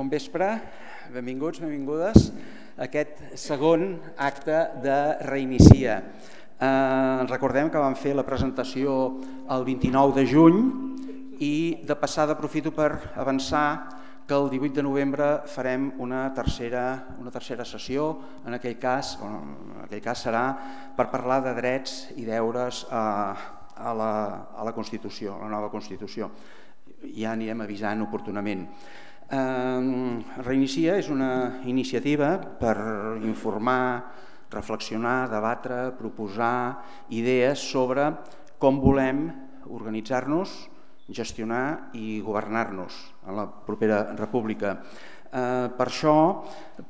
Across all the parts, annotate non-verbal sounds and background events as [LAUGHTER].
Bon vespre, benvinguts, benvingudes a aquest segon acte de Reinicia. Eh, recordem que vam fer la presentació el 29 de juny i de passada aprofito per avançar que el 18 de novembre farem una tercera, una tercera sessió, en aquell, cas, en aquell cas serà per parlar de drets i deures a, a, la, a la Constitució, a la nova Constitució. Ja anirem avisant oportunament. Reinicia és una iniciativa per informar, reflexionar, debatre, proposar idees sobre com volem organitzar-nos, gestionar i governar-nos en la propera república. Eh, per això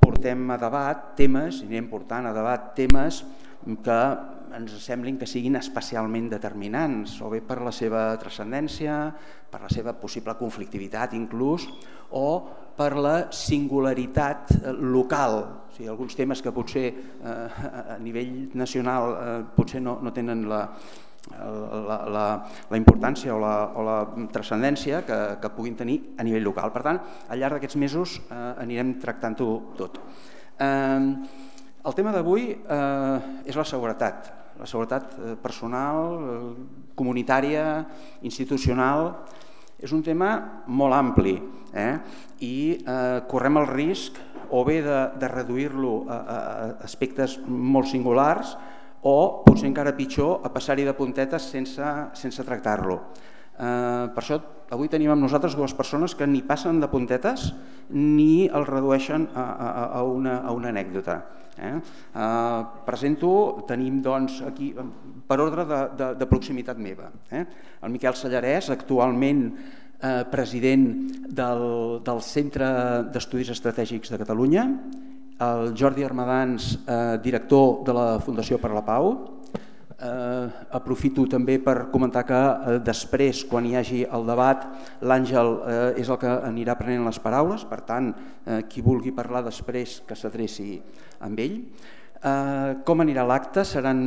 portem a debat temes, i anem portant a debat temes que ens semblin que siguin especialment determinants, o bé per la seva transcendència, per la seva possible conflictivitat inclús, o per la singularitat eh, local. O sigui, alguns temes que potser eh, a nivell nacional eh, potser no, no tenen la, la, la, la importància o la, o la transcendència que, que puguin tenir a nivell local. Per tant, al llarg d'aquests mesos eh, anirem tractant-ho tot. Eh, el tema d'avui eh, és la seguretat, la seguretat eh, personal, eh, comunitària, institucional. És un tema molt ampli eh? i eh, correm el risc o bé de, de reduir-lo a, a aspectes molt singulars o potser encara pitjor a passar-hi de puntetes sense, sense tractar-lo. Eh, per això avui tenim amb nosaltres dues persones que ni passen de puntetes ni el redueixen a, a, a, una, a una anècdota. Eh? Eh, presento, tenim doncs, aquí per ordre de, de, de proximitat meva. Eh? El Miquel Sallarès, actualment eh, president del, del Centre d'Estudis Estratègics de Catalunya, el Jordi Armadans, eh, director de la Fundació per la Pau, Eh, aprofito també per comentar que eh, després, quan hi hagi el debat, l'Àngel eh, és el que anirà prenent les paraules, per tant, eh, qui vulgui parlar després que s'adreci amb ell. Eh, com anirà l'acte? Seran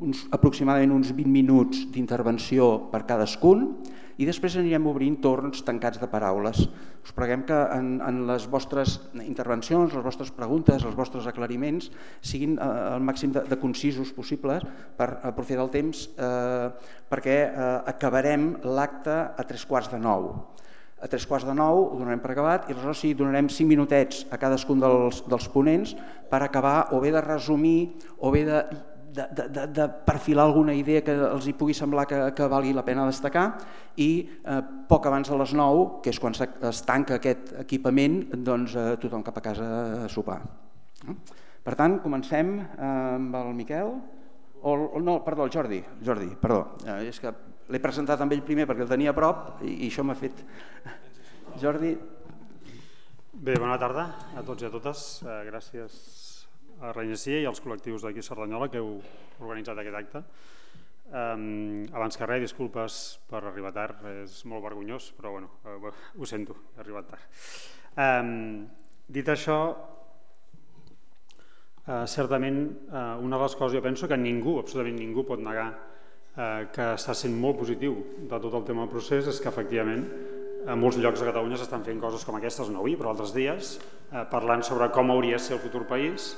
uns, aproximadament uns 20 minuts d'intervenció per cadascun i després anirem obrint torns tancats de paraules. Us preguem que en, en les vostres intervencions, les vostres preguntes, els vostres aclariments siguin eh, el màxim de, de concisos possibles per aprofitar el temps eh, perquè eh, acabarem l'acte a tres quarts de nou. A tres quarts de nou ho donarem per acabat i aleshores sí, donarem cinc minutets a cadascun dels, dels ponents per acabar o bé de resumir o bé de de, de, de perfilar alguna idea que els hi pugui semblar que, que valgui la pena destacar i eh, poc abans de les 9, que és quan es tanca aquest equipament, doncs eh, tothom cap a casa a sopar. Per tant, comencem eh, amb el Miquel, o, o no, perdó, el Jordi, Jordi, perdó, eh, és que l'he presentat amb ell primer perquè el tenia a prop i, i això m'ha fet... Jordi... Bé, bona tarda a tots i a totes. Eh, gràcies a Reinicia i als col·lectius d'aquí a Cerdanyola que heu organitzat aquest acte. Um, abans que res, disculpes per arribar tard, és molt vergonyós, però bueno, uh, ho sento, he arribat tard. Um, dit això, uh, certament uh, una de les coses jo penso que ningú, absolutament ningú pot negar uh, que està sent molt positiu de tot el tema del procés és que efectivament a molts llocs de Catalunya s'estan fent coses com aquestes, no avui, però altres dies, eh, parlant sobre com hauria de ser el futur país,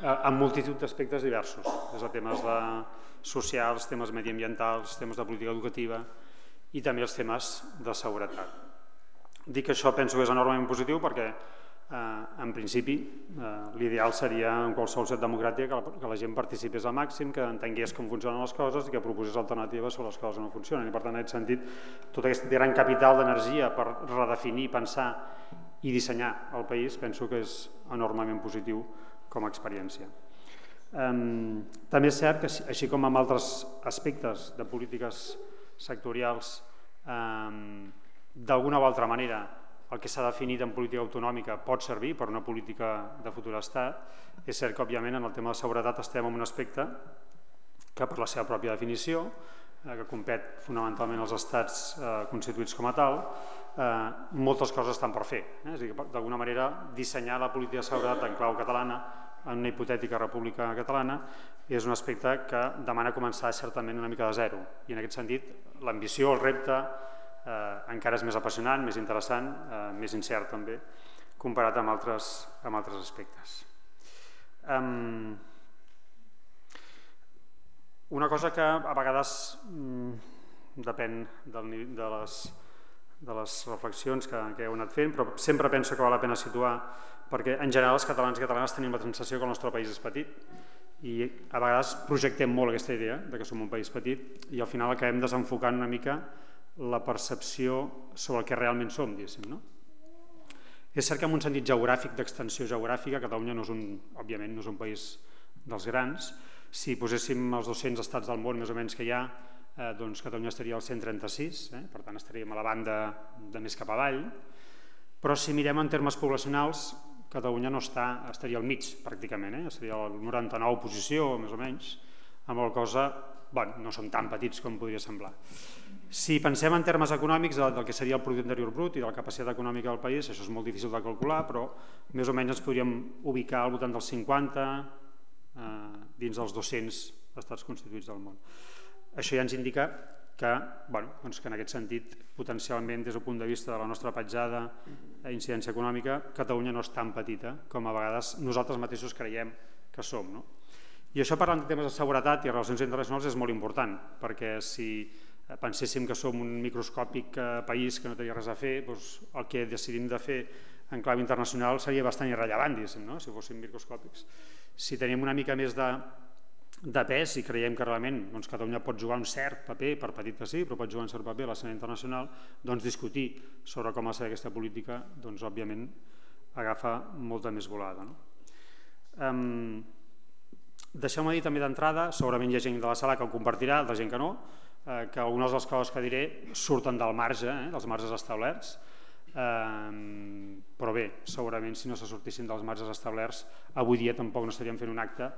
en multitud d'aspectes diversos, des de temes de socials, temes mediambientals, temes de política educativa i també els temes de seguretat. Dic que això penso que és enormement positiu perquè eh, en principi eh, l'ideal seria en qualsevol set democràtica que la, que la gent participés al màxim, que entengués com funcionen les coses i que proposés alternatives sobre les coses que no funcionen. I per tant, en aquest sentit, tot aquest gran capital d'energia per redefinir, pensar i dissenyar el país penso que és enormement positiu com a experiència. També és cert que, així com en altres aspectes de polítiques sectorials, d'alguna o altra manera el que s'ha definit en política autonòmica pot servir per una política de futur estat, és cert que, òbviament, en el tema de seguretat estem en un aspecte que, per la seva pròpia definició, eh, que compet fonamentalment als estats eh, constituïts com a tal, eh, moltes coses estan per fer. Eh? És a dir, d'alguna manera, dissenyar la política de seguretat en clau catalana en una hipotètica república catalana és un aspecte que demana començar certament una mica de zero. I en aquest sentit, l'ambició, el repte, eh, encara és més apassionant, més interessant, eh, més incert també, comparat amb altres, amb altres aspectes. Um, una cosa que a vegades um, depèn del, de, les, de les reflexions que, que heu anat fent, però sempre penso que val la pena situar perquè en general els catalans i catalanes tenim la sensació que el nostre país és petit i a vegades projectem molt aquesta idea de que som un país petit i al final acabem desenfocant una mica la percepció sobre el que realment som, diguéssim. No? És cert que en un sentit geogràfic, d'extensió geogràfica, Catalunya no és un, òbviament no és un país dels grans. Si poséssim els 200 estats del món més o menys que hi ha, eh, doncs Catalunya estaria al 136, eh? per tant estaríem a la banda de més cap avall, però si mirem en termes poblacionals, Catalunya no està, estaria al mig pràcticament, eh? estaria a la 99 posició més o menys, amb la cosa, bueno, no som tan petits com podria semblar. Si pensem en termes econòmics del, que seria el producte interior brut i de la capacitat econòmica del país, això és molt difícil de calcular, però més o menys ens podríem ubicar al voltant dels 50 eh, dins dels 200 estats constituïts del món. Això ja ens indica que, bueno, doncs que en aquest sentit, potencialment, des del punt de vista de la nostra petjada i incidència econòmica, Catalunya no és tan petita com a vegades nosaltres mateixos creiem que som. No? I això parlant de temes de seguretat i relacions internacionals és molt important, perquè si penséssim que som un microscòpic eh, país que no tenia res a fer, doncs el que decidim de fer en clau internacional seria bastant irrellevant, no? si fóssim microscòpics. Si tenim una mica més de, de pes i creiem que realment doncs, Catalunya pot jugar un cert paper, per petit que sí, però pot jugar un cert paper a l'escena internacional, doncs discutir sobre com ha de ser aquesta política, doncs òbviament agafa molta més volada. No? Um, Deixeu-me dir també d'entrada, segurament hi ha gent de la sala que ho compartirà, la gent que no, eh, que algunes de les coses que diré surten del marge, eh, dels marges establerts, eh, però bé, segurament si no se sortissin dels marges establerts, avui dia tampoc no estaríem fent un acte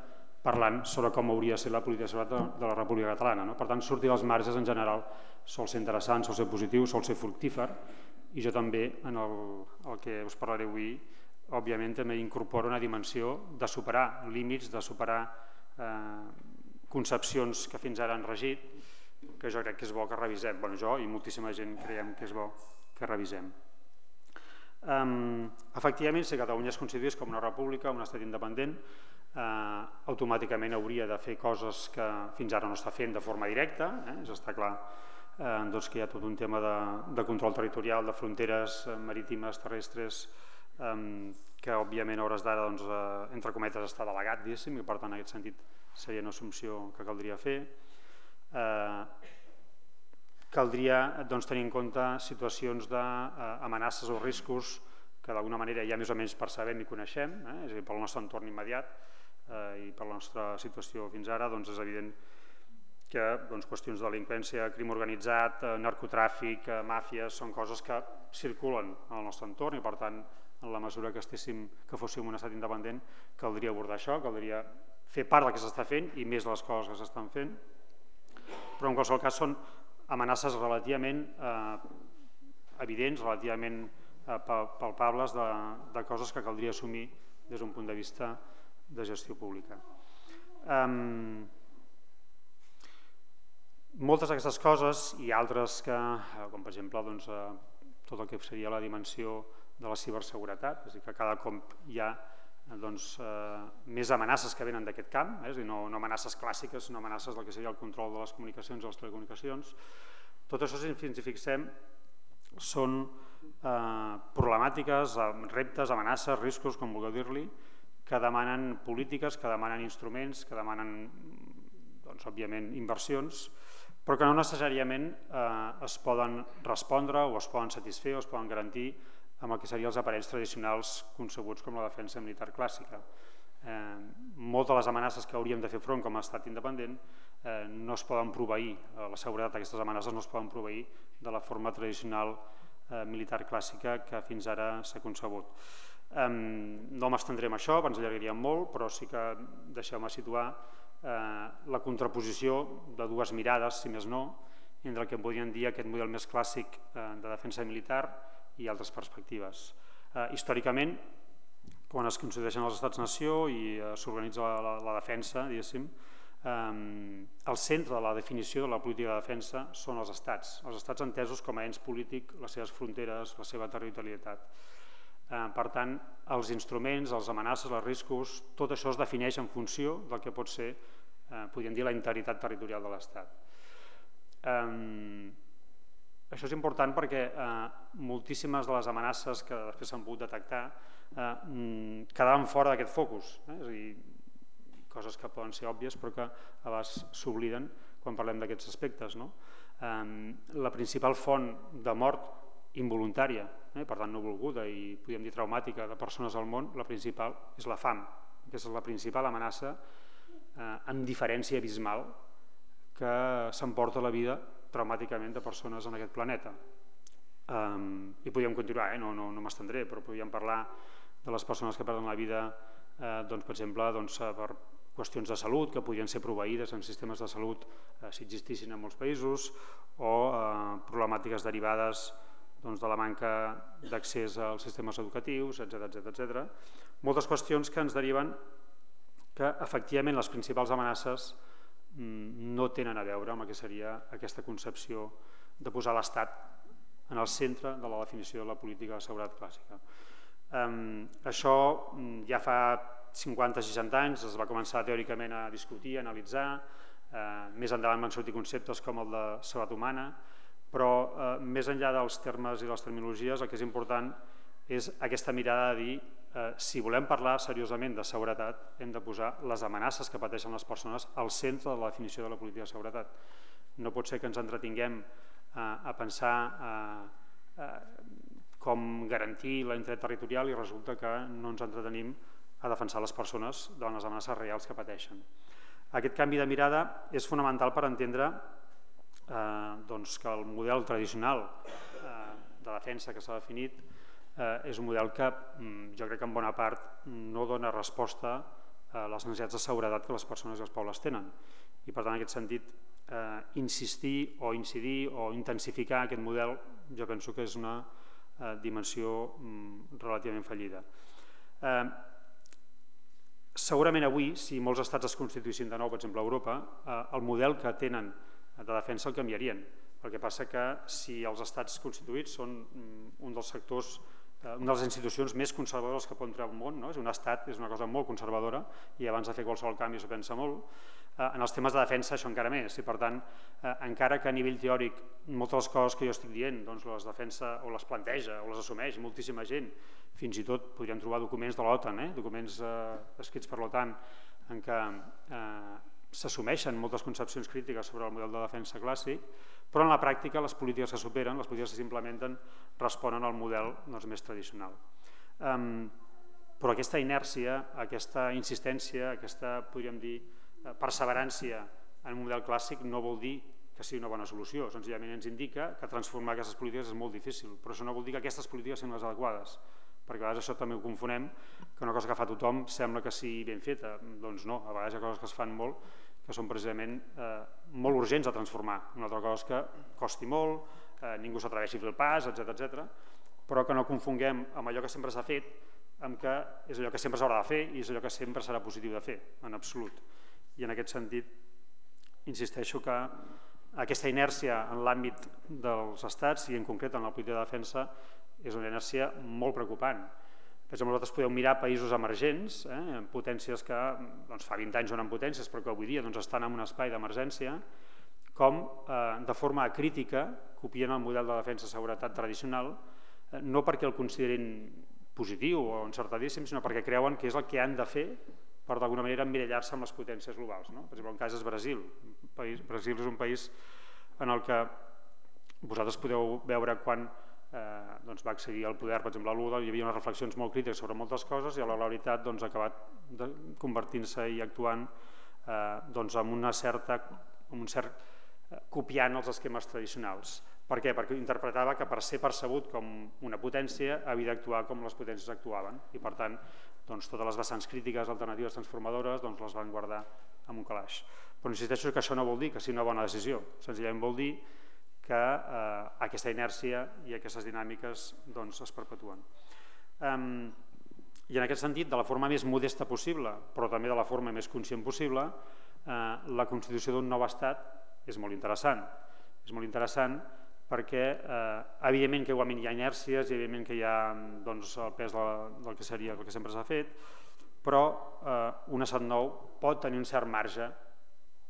parlant sobre com hauria de ser la política de seguretat de la República Catalana. No? Per tant, sortir dels marges en general sol ser interessant, sol ser positiu, sol ser fructífer i jo també en el, el que us parlaré avui òbviament també incorpora una dimensió de superar límits, de superar eh, concepcions que fins ara han regit, que jo crec que és bo que revisem. Bueno, jo i moltíssima gent creiem que és bo que revisem. Um, efectivament, si Catalunya es constituís com una república, un estat independent, eh, automàticament hauria de fer coses que fins ara no està fent de forma directa, eh? és està clar eh, doncs que hi ha tot un tema de, de control territorial, de fronteres eh, marítimes, terrestres, eh, que òbviament a hores d'ara, doncs, eh, entre cometes, està delegat, diguéssim, i per tant en aquest sentit seria una assumpció que caldria fer. Eh, caldria doncs, tenir en compte situacions d'amenaces o riscos que d'alguna manera ja més o menys percebem i coneixem, eh? és a dir, pel nostre entorn immediat eh, i per la nostra situació fins ara, doncs és evident que doncs, qüestions de delinqüència, crim organitzat, eh, narcotràfic, eh, màfies, són coses que circulen al nostre entorn i per tant en la mesura que, estéssim, que fóssim un estat independent caldria abordar això, caldria fer part del que s'està fent i més de les coses que s'estan fent, però en qualsevol cas són amenaces relativament eh, evidents, relativament eh, palpables de, de coses que caldria assumir des d'un punt de vista de gestió pública. Um, moltes d'aquestes coses i altres que, eh, com per exemple doncs, eh, tot el que seria la dimensió de la ciberseguretat, és a dir, que cada cop hi ha doncs, eh, més amenaces que venen d'aquest camp, eh? és dir, no, no amenaces clàssiques, sinó amenaces del que seria el control de les comunicacions i les telecomunicacions. Tot això, si ens hi fixem, són eh, problemàtiques, reptes, amenaces, riscos, com vulgueu dir-li, que demanen polítiques, que demanen instruments, que demanen, doncs, òbviament, inversions, però que no necessàriament eh, es poden respondre o es poden satisfer o es poden garantir amb el que serien els aparells tradicionals concebuts com la defensa militar clàssica. Eh, moltes de les amenaces que hauríem de fer front com a estat independent eh, no es poden proveir, eh, la seguretat d'aquestes amenaces no es poden proveir de la forma tradicional eh, militar clàssica que fins ara s'ha concebut. Eh, no m'estendré en això, ens allargaríem molt, però sí que deixeu-me situar eh, la contraposició de dues mirades, si més no, entre el que podríem dir aquest model més clàssic eh, de defensa militar i altres perspectives. Eh, històricament, quan es constitueixen els estats-nació i eh, s'organitza la, la, la defensa, diguéssim, eh, el centre de la definició de la política de defensa són els estats, els estats entesos com a ens polític, les seves fronteres, la seva territorialitat. Eh, per tant, els instruments, les amenaces, els riscos, tot això es defineix en funció del que pot ser, eh, podríem dir, la integritat territorial de l'Estat. Eh, això és important perquè eh, moltíssimes de les amenaces que després s'han pogut detectar eh, mm, quedaven fora d'aquest focus. Eh? És a dir, coses que poden ser òbvies però que a vegades s'obliden quan parlem d'aquests aspectes. No? Eh, la principal font de mort involuntària, eh, per tant no volguda i podríem dir traumàtica de persones al món, la principal és la fam. Aquesta és la principal amenaça eh, amb diferència abismal que s'emporta la vida traumàticament de persones en aquest planeta. Um, I podríem continuar, eh? no, no, no m'estendré, però podríem parlar de les persones que perden la vida, eh, doncs, per exemple, doncs, per qüestions de salut que podrien ser proveïdes en sistemes de salut eh, si existissin en molts països o eh, problemàtiques derivades doncs, de la manca d'accés als sistemes educatius, etc etc etc. Moltes qüestions que ens deriven que efectivament les principals amenaces no tenen a veure amb el que seria aquesta concepció de posar l'Estat en el centre de la definició de la política de seguretat clàssica. Um, això mm, ja fa 50-60 anys es va començar teòricament a discutir, a analitzar, eh, més endavant van sortir conceptes com el de seguretat humana, però eh, més enllà dels termes i les terminologies el que és important és aquesta mirada de dir eh, si volem parlar seriosament de seguretat hem de posar les amenaces que pateixen les persones al centre de la definició de la política de seguretat. No pot ser que ens entretinguem eh, a pensar eh, eh, com garantir integritat territorial i resulta que no ens entretenim a defensar les persones davant les amenaces reals que pateixen. Aquest canvi de mirada és fonamental per entendre eh, doncs que el model tradicional eh, de defensa que s'ha definit eh, és un model que mm, jo crec que en bona part no dona resposta a les necessitats de seguretat que les persones i els pobles tenen. I per tant, en aquest sentit, eh, insistir o incidir o intensificar aquest model jo penso que és una eh, dimensió mm, relativament fallida. Eh, segurament avui, si molts estats es constituïssin de nou, per exemple a Europa, eh, el model que tenen de defensa el canviarien. El que passa que si els estats constituïts són mm, un dels sectors una de les institucions més conservadores que pot entrar al món, no? és un estat, és una cosa molt conservadora i abans de fer qualsevol canvi s'ho pensa molt. Eh, en els temes de defensa això encara més i per tant, eh, encara que a nivell teòric moltes de les coses que jo estic dient doncs les defensa o les planteja o les assumeix moltíssima gent, fins i tot podríem trobar documents de l'OTAN, eh? documents eh, escrits per l'OTAN en què eh, s'assumeixen moltes concepcions crítiques sobre el model de defensa clàssic, però en la pràctica les polítiques que superen, les polítiques que s'implementen, responen al model doncs, més tradicional. Um, però aquesta inèrcia, aquesta insistència, aquesta, podríem dir, eh, perseverància en un model clàssic no vol dir que sigui una bona solució, senzillament ens indica que transformar aquestes polítiques és molt difícil, però això no vol dir que aquestes polítiques siguin les adequades perquè a vegades això també ho confonem, que una cosa que fa tothom sembla que sigui ben feta, doncs no, a vegades hi ha coses que es fan molt que són precisament eh, molt urgents a transformar, una altra cosa és que costi molt, eh, ningú s'atreveixi a fer el pas, etc etc. però que no confonguem amb allò que sempre s'ha fet amb que és allò que sempre s'haurà de fer i és allò que sempre serà positiu de fer, en absolut. I en aquest sentit, insisteixo que aquesta inèrcia en l'àmbit dels estats i en concret en la política de defensa és una inèrcia molt preocupant. Per exemple, vosaltres podeu mirar països emergents, eh, potències que doncs, fa 20 anys no eren potències però que avui dia doncs, estan en un espai d'emergència, com eh, de forma crítica copien el model de defensa i seguretat tradicional, eh, no perquè el considerin positiu o encertadíssim, sinó perquè creuen que és el que han de fer per d'alguna manera emmirallar-se amb les potències globals. No? Per exemple, en cas és Brasil. País, Brasil és un país en el que vosaltres podeu veure quan eh, doncs va accedir al poder, per exemple, l'UDA, hi havia unes reflexions molt crítiques sobre moltes coses i a la veritat doncs, ha acabat convertint-se i actuant eh, doncs, amb, una certa, amb un cert eh, copiant els esquemes tradicionals. Per què? Perquè interpretava que per ser percebut com una potència havia d'actuar com les potències actuaven i per tant doncs, totes les vessants crítiques alternatives transformadores doncs, les van guardar amb un calaix. Però insisteixo que això no vol dir que sigui una bona decisió, senzillament vol dir que eh, aquesta inèrcia i aquestes dinàmiques doncs, es perpetuen. Um, I en aquest sentit, de la forma més modesta possible, però també de la forma més conscient possible, eh, la constitució d'un nou estat és molt interessant. És molt interessant perquè eh, evidentment que igualment hi ha inèrcies i evidentment que hi ha doncs, el pes del, del que seria el que sempre s'ha fet, però eh, un estat nou pot tenir un cert marge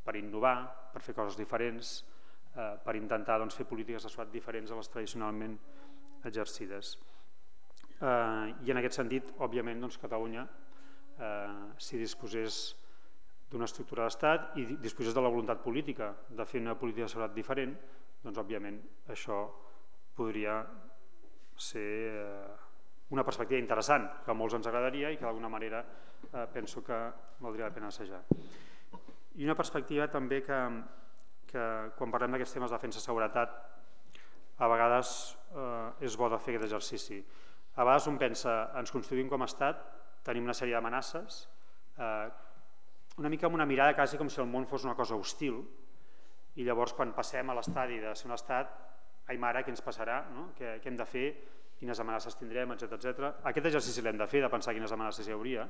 per innovar, per fer coses diferents, eh, per intentar doncs, fer polítiques de SWAT diferents a les tradicionalment exercides. Eh, I en aquest sentit, òbviament, doncs, Catalunya, eh, si disposés d'una estructura d'estat i disposés de la voluntat política de fer una política de seguretat diferent, doncs òbviament això podria ser eh, una perspectiva interessant que a molts ens agradaria i que d'alguna manera eh, penso que valdria la pena assajar. I una perspectiva també que, que quan parlem d'aquests temes de defensa-seguretat a vegades eh, és bo de fer aquest exercici. A vegades un pensa, ens construïm com a estat, tenim una sèrie d'amenaces, eh, una mica amb una mirada quasi com si el món fos una cosa hostil, i llavors quan passem a l'estadi de ser un estat, ai mare, què ens passarà, no? què, què hem de fer, quines amenaces tindrem, etc etc. Aquest exercici l'hem de fer, de pensar quines amenaces hi hauria,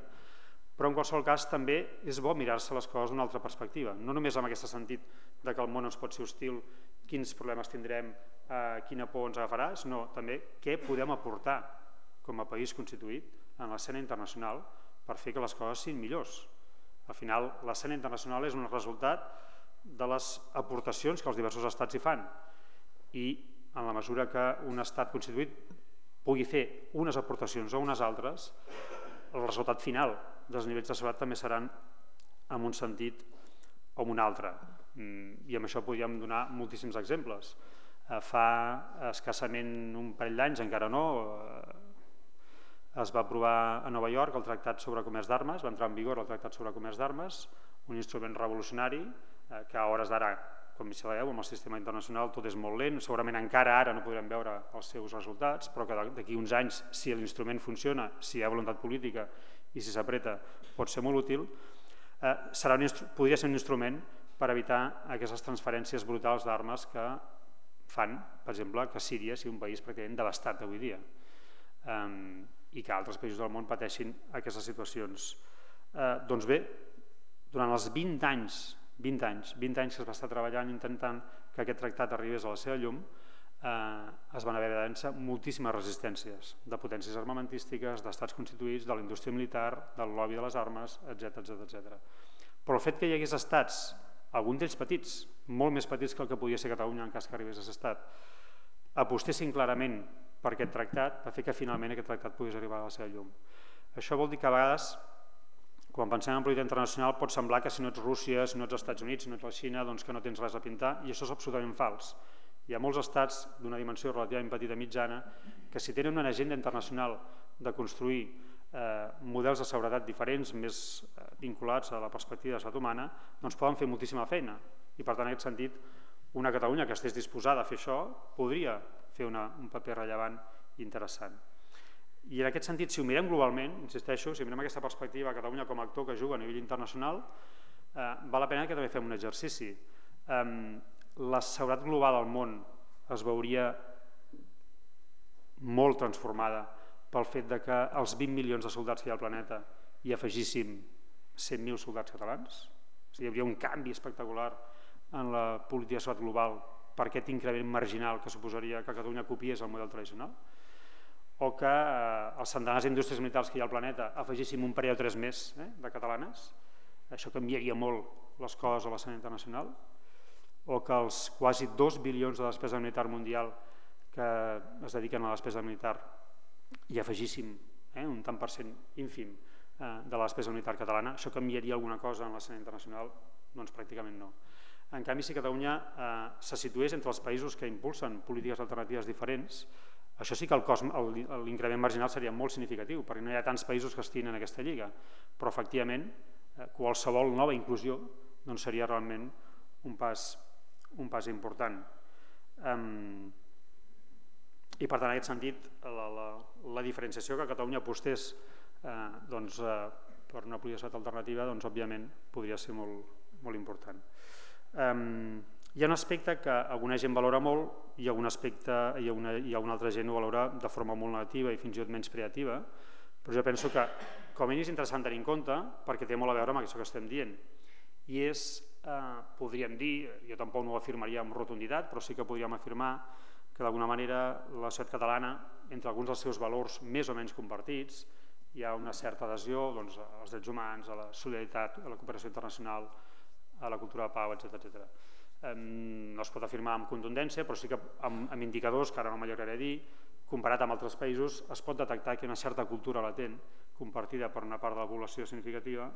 però en qualsevol cas també és bo mirar-se les coses d'una altra perspectiva, no només amb aquest sentit de que el món ens pot ser hostil, quins problemes tindrem, eh, quina por ens agafarà, sinó també què podem aportar com a país constituït en l'escena internacional per fer que les coses siguin millors. Al final, l'escena internacional és un resultat de les aportacions que els diversos estats hi fan i en la mesura que un estat constituït pugui fer unes aportacions o unes altres, el resultat final dels nivells de seguretat també seran en un sentit o en un altre. Mm, I amb això podríem donar moltíssims exemples. Eh, fa escassament un parell d'anys, encara no, eh, es va aprovar a Nova York el Tractat sobre Comerç d'Armes, va entrar en vigor el Tractat sobre Comerç d'Armes, un instrument revolucionari Eh, que a hores d'ara, com sabeu, amb el sistema internacional tot és molt lent, segurament encara ara no podrem veure els seus resultats, però que d'aquí uns anys, si l'instrument funciona, si hi ha voluntat política i si s'apreta, pot ser molt útil, eh, serà un podria ser un instrument per evitar aquestes transferències brutals d'armes que fan, per exemple, que Síria sigui un país pràcticament devastat avui dia i que altres països del món pateixin aquestes situacions. Eh, doncs bé, durant els 20 anys 20 anys, 20 anys que es va estar treballant intentant que aquest tractat arribés a la seva llum, eh, es van haver de vèncer moltíssimes resistències de potències armamentístiques, d'estats constituïts, de la indústria militar, del lobby de les armes, etc etc. Però el fet que hi hagués estats, alguns d'ells petits, molt més petits que el que podia ser Catalunya en cas que arribés a ser estat, apostessin clarament per aquest tractat, va fer que finalment aquest tractat pogués arribar a la seva llum. Això vol dir que a vegades quan pensem en política internacional pot semblar que si no ets Rússia, si no ets Estats Units, si no ets la Xina, doncs que no tens res a pintar, i això és absolutament fals. Hi ha molts estats d'una dimensió relativament petita mitjana que si tenen una agenda internacional de construir eh, models de seguretat diferents, més eh, vinculats a la perspectiva de l'estat humana, doncs poden fer moltíssima feina. I per tant, en aquest sentit, una Catalunya que estigués disposada a fer això podria fer una, un paper rellevant i interessant. I en aquest sentit, si ho mirem globalment, insisteixo, si mirem aquesta perspectiva a Catalunya com a actor que juga a nivell internacional, eh, val la pena que també fem un exercici. Eh, la seguretat global al món es veuria molt transformada pel fet de que els 20 milions de soldats que hi ha al planeta hi afegíssim 100.000 soldats catalans. O sigui, hi hauria un canvi espectacular en la política de seguretat global per aquest increment marginal que suposaria que Catalunya copiés el model tradicional? O que eh, els centenars d'indústries militars que hi ha al planeta afegíssim un parell o tres més eh, de catalanes, això canviaria molt les coses a l'escena internacional, o que els quasi 2 bilions de despesa militar mundial que es dediquen a la despesa militar i afegíssim eh, un tant per cent ínfim eh, de la despesa militar catalana, això canviaria alguna cosa en l'escena internacional? Doncs pràcticament no. En canvi, si Catalunya eh, se situés entre els països que impulsen polítiques alternatives diferents, això sí que l'increment marginal seria molt significatiu, perquè no hi ha tants països que estiguin en aquesta lliga, però efectivament eh, qualsevol nova inclusió doncs seria realment un pas, un pas important. Um, I per tant, en aquest sentit, la, la, la diferenciació que Catalunya apostés eh, doncs, eh, per una política alternativa, doncs, òbviament, podria ser molt, molt important. Um, hi ha un aspecte que alguna gent valora molt i algun aspecte i una, i una altra gent ho valora de forma molt negativa i fins i tot menys creativa, però jo penso que com a mínim és interessant tenir en compte perquè té molt a veure amb això que estem dient. I és, eh, podríem dir, jo tampoc no ho afirmaria amb rotunditat, però sí que podríem afirmar que d'alguna manera la societat catalana, entre alguns dels seus valors més o menys compartits, hi ha una certa adhesió doncs, als drets humans, a la solidaritat, a la cooperació internacional, a la cultura de pau, etc etc. No es pot afirmar amb contundència, però sí que amb, amb indicadors, que ara no m'allargaré a dir, comparat amb altres països, es pot detectar que hi una certa cultura latent compartida per una part de la població significativa,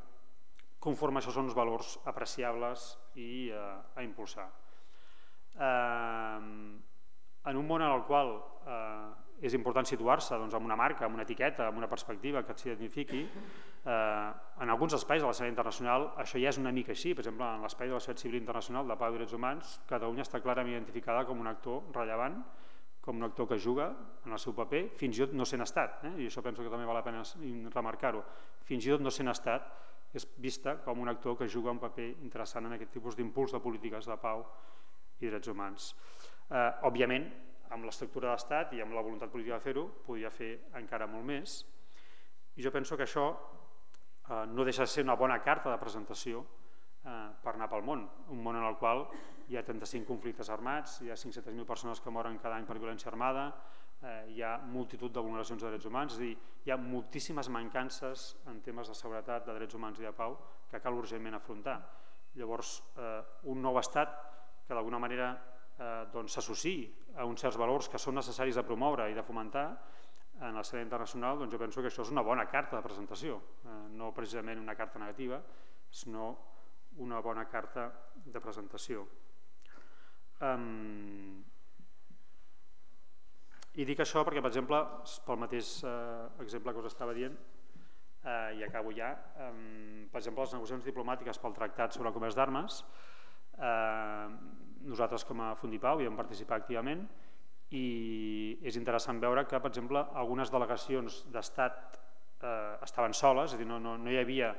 conforme això són uns valors apreciables i eh, a impulsar. Eh, en un món en el qual eh, és important situar-se doncs, amb una marca, amb una etiqueta, amb una perspectiva que s'identifiqui, eh, en alguns espais de la l'escena internacional això ja és una mica així, per exemple en l'espai de la societat civil internacional de pau i drets humans, Catalunya està clarament identificada com un actor rellevant com un actor que juga en el seu paper, fins i tot no sent estat, eh? i això penso que també val la pena remarcar-ho, fins i tot no sent estat és vista com un actor que juga un paper interessant en aquest tipus d'impuls de polítiques de pau i drets humans. Eh, òbviament, amb l'estructura d'estat i amb la voluntat política de fer-ho, podria fer encara molt més, i jo penso que això eh, no deixa de ser una bona carta de presentació eh, per anar pel món, un món en el qual hi ha 35 conflictes armats, hi ha 500.000 persones que moren cada any per violència armada, eh, hi ha multitud de vulneracions de drets humans, és dir, hi ha moltíssimes mancances en temes de seguretat, de drets humans i de pau que cal urgentment afrontar. Llavors, eh, un nou estat que d'alguna manera eh, doncs, s'associï a uns certs valors que són necessaris de promoure i de fomentar en l'escena internacional, doncs jo penso que això és una bona carta de presentació, eh, no precisament una carta negativa, sinó una bona carta de presentació. Um, I dic això perquè, per exemple, pel mateix eh, exemple que us estava dient, eh, i acabo ja, um, per exemple, les negociacions diplomàtiques pel tractat sobre el comerç d'armes, eh, nosaltres com a Fundipau hi hem participat activament i és interessant veure que, per exemple, algunes delegacions d'estat eh, estaven soles, és a dir, no, no, no hi havia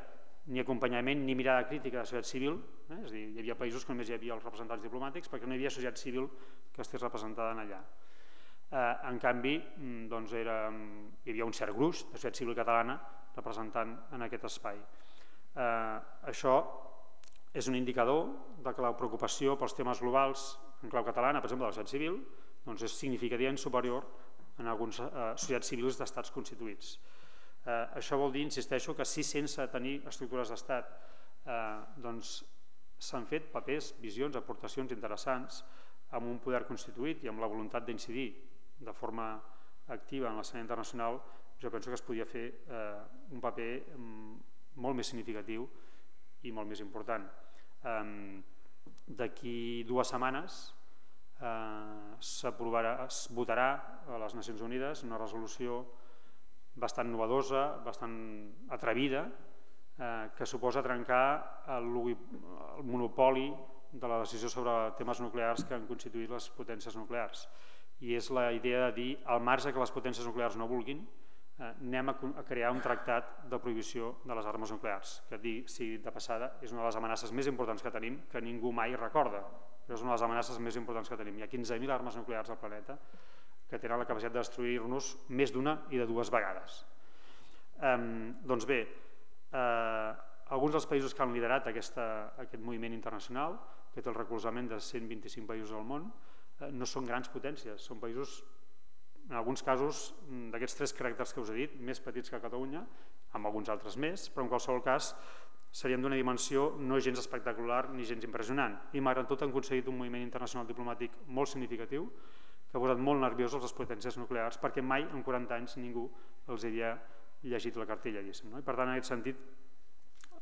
ni acompanyament ni mirada crítica de la societat civil, eh? és a dir, hi havia països que només hi havia els representants diplomàtics perquè no hi havia societat civil que estigués representada en allà. Eh, en canvi, mm, doncs era, hi havia un cert gruix de societat civil catalana representant en aquest espai. Eh, això és un indicador de que la preocupació pels temes globals en clau catalana, per exemple, de la societat civil, doncs és significativament superior en alguns eh, societats civils d'estats constituïts. Eh, això vol dir, insisteixo, que si sense tenir estructures d'estat eh, doncs s'han fet papers, visions, aportacions interessants amb un poder constituït i amb la voluntat d'incidir de forma activa en l'escena internacional, jo penso que es podia fer eh, un paper mm, molt més significatiu i molt més important. Eh, D'aquí dues setmanes eh, es votarà a les Nacions Unides una resolució bastant novedosa, bastant atrevida, eh, que suposa trencar el, el monopoli de la decisió sobre temes nuclears que han constituït les potències nuclears. I és la idea de dir, al marge que les potències nuclears no vulguin, eh, anem a, crear un tractat de prohibició de les armes nuclears, que dir, si de passada és una de les amenaces més importants que tenim, que ningú mai recorda, però és una de les amenaces més importants que tenim. Hi ha 15.000 armes nuclears al planeta que tenen la capacitat de destruir-nos més d'una i de dues vegades. Eh, doncs bé, eh, alguns dels països que han liderat aquesta, aquest moviment internacional, que té el recolzament de 125 països del món, no són grans potències, són països, en alguns casos, mm, d'aquests tres caràcters que us he dit, més petits que Catalunya, amb alguns altres més, però en qualsevol cas serien d'una dimensió no gens espectacular ni gens impressionant. I malgrat tot han aconseguit un moviment internacional diplomàtic molt significatiu que ha posat molt nerviosos les potències nuclears perquè mai en 40 anys ningú els havia llegit la cartella. No? I per tant, en aquest sentit,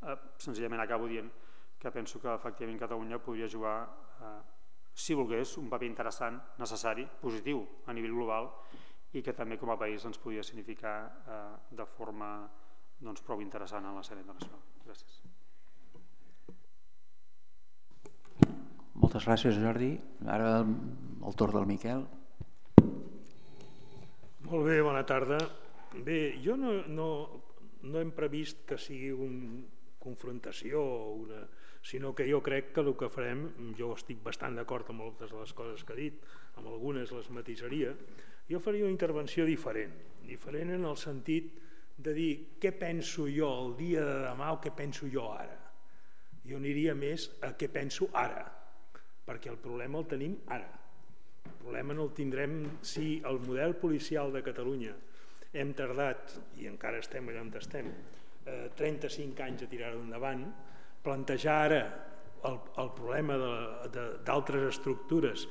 eh, senzillament acabo dient que penso que efectivament Catalunya podria jugar, eh, si volgués, un paper interessant, necessari, positiu a nivell global i que també com a país ens podria significar eh, de forma doncs, prou interessant en l'escena internacional. Gràcies. Moltes gràcies, Jordi. Ara el torn del Miquel. Molt bé, bona tarda. Bé, jo no, no, no hem previst que sigui una confrontació, una, sinó que jo crec que el que farem, jo estic bastant d'acord amb moltes de les coses que ha dit, amb algunes les matisaria, jo faria una intervenció diferent, diferent en el sentit de dir què penso jo el dia de demà o què penso jo ara. Jo aniria més a què penso ara, perquè el problema el tenim ara. El problema no el tindrem si el model policial de Catalunya hem tardat, i encara estem allà on estem, eh, 35 anys a tirar-ho endavant, plantejar ara el, el problema d'altres estructures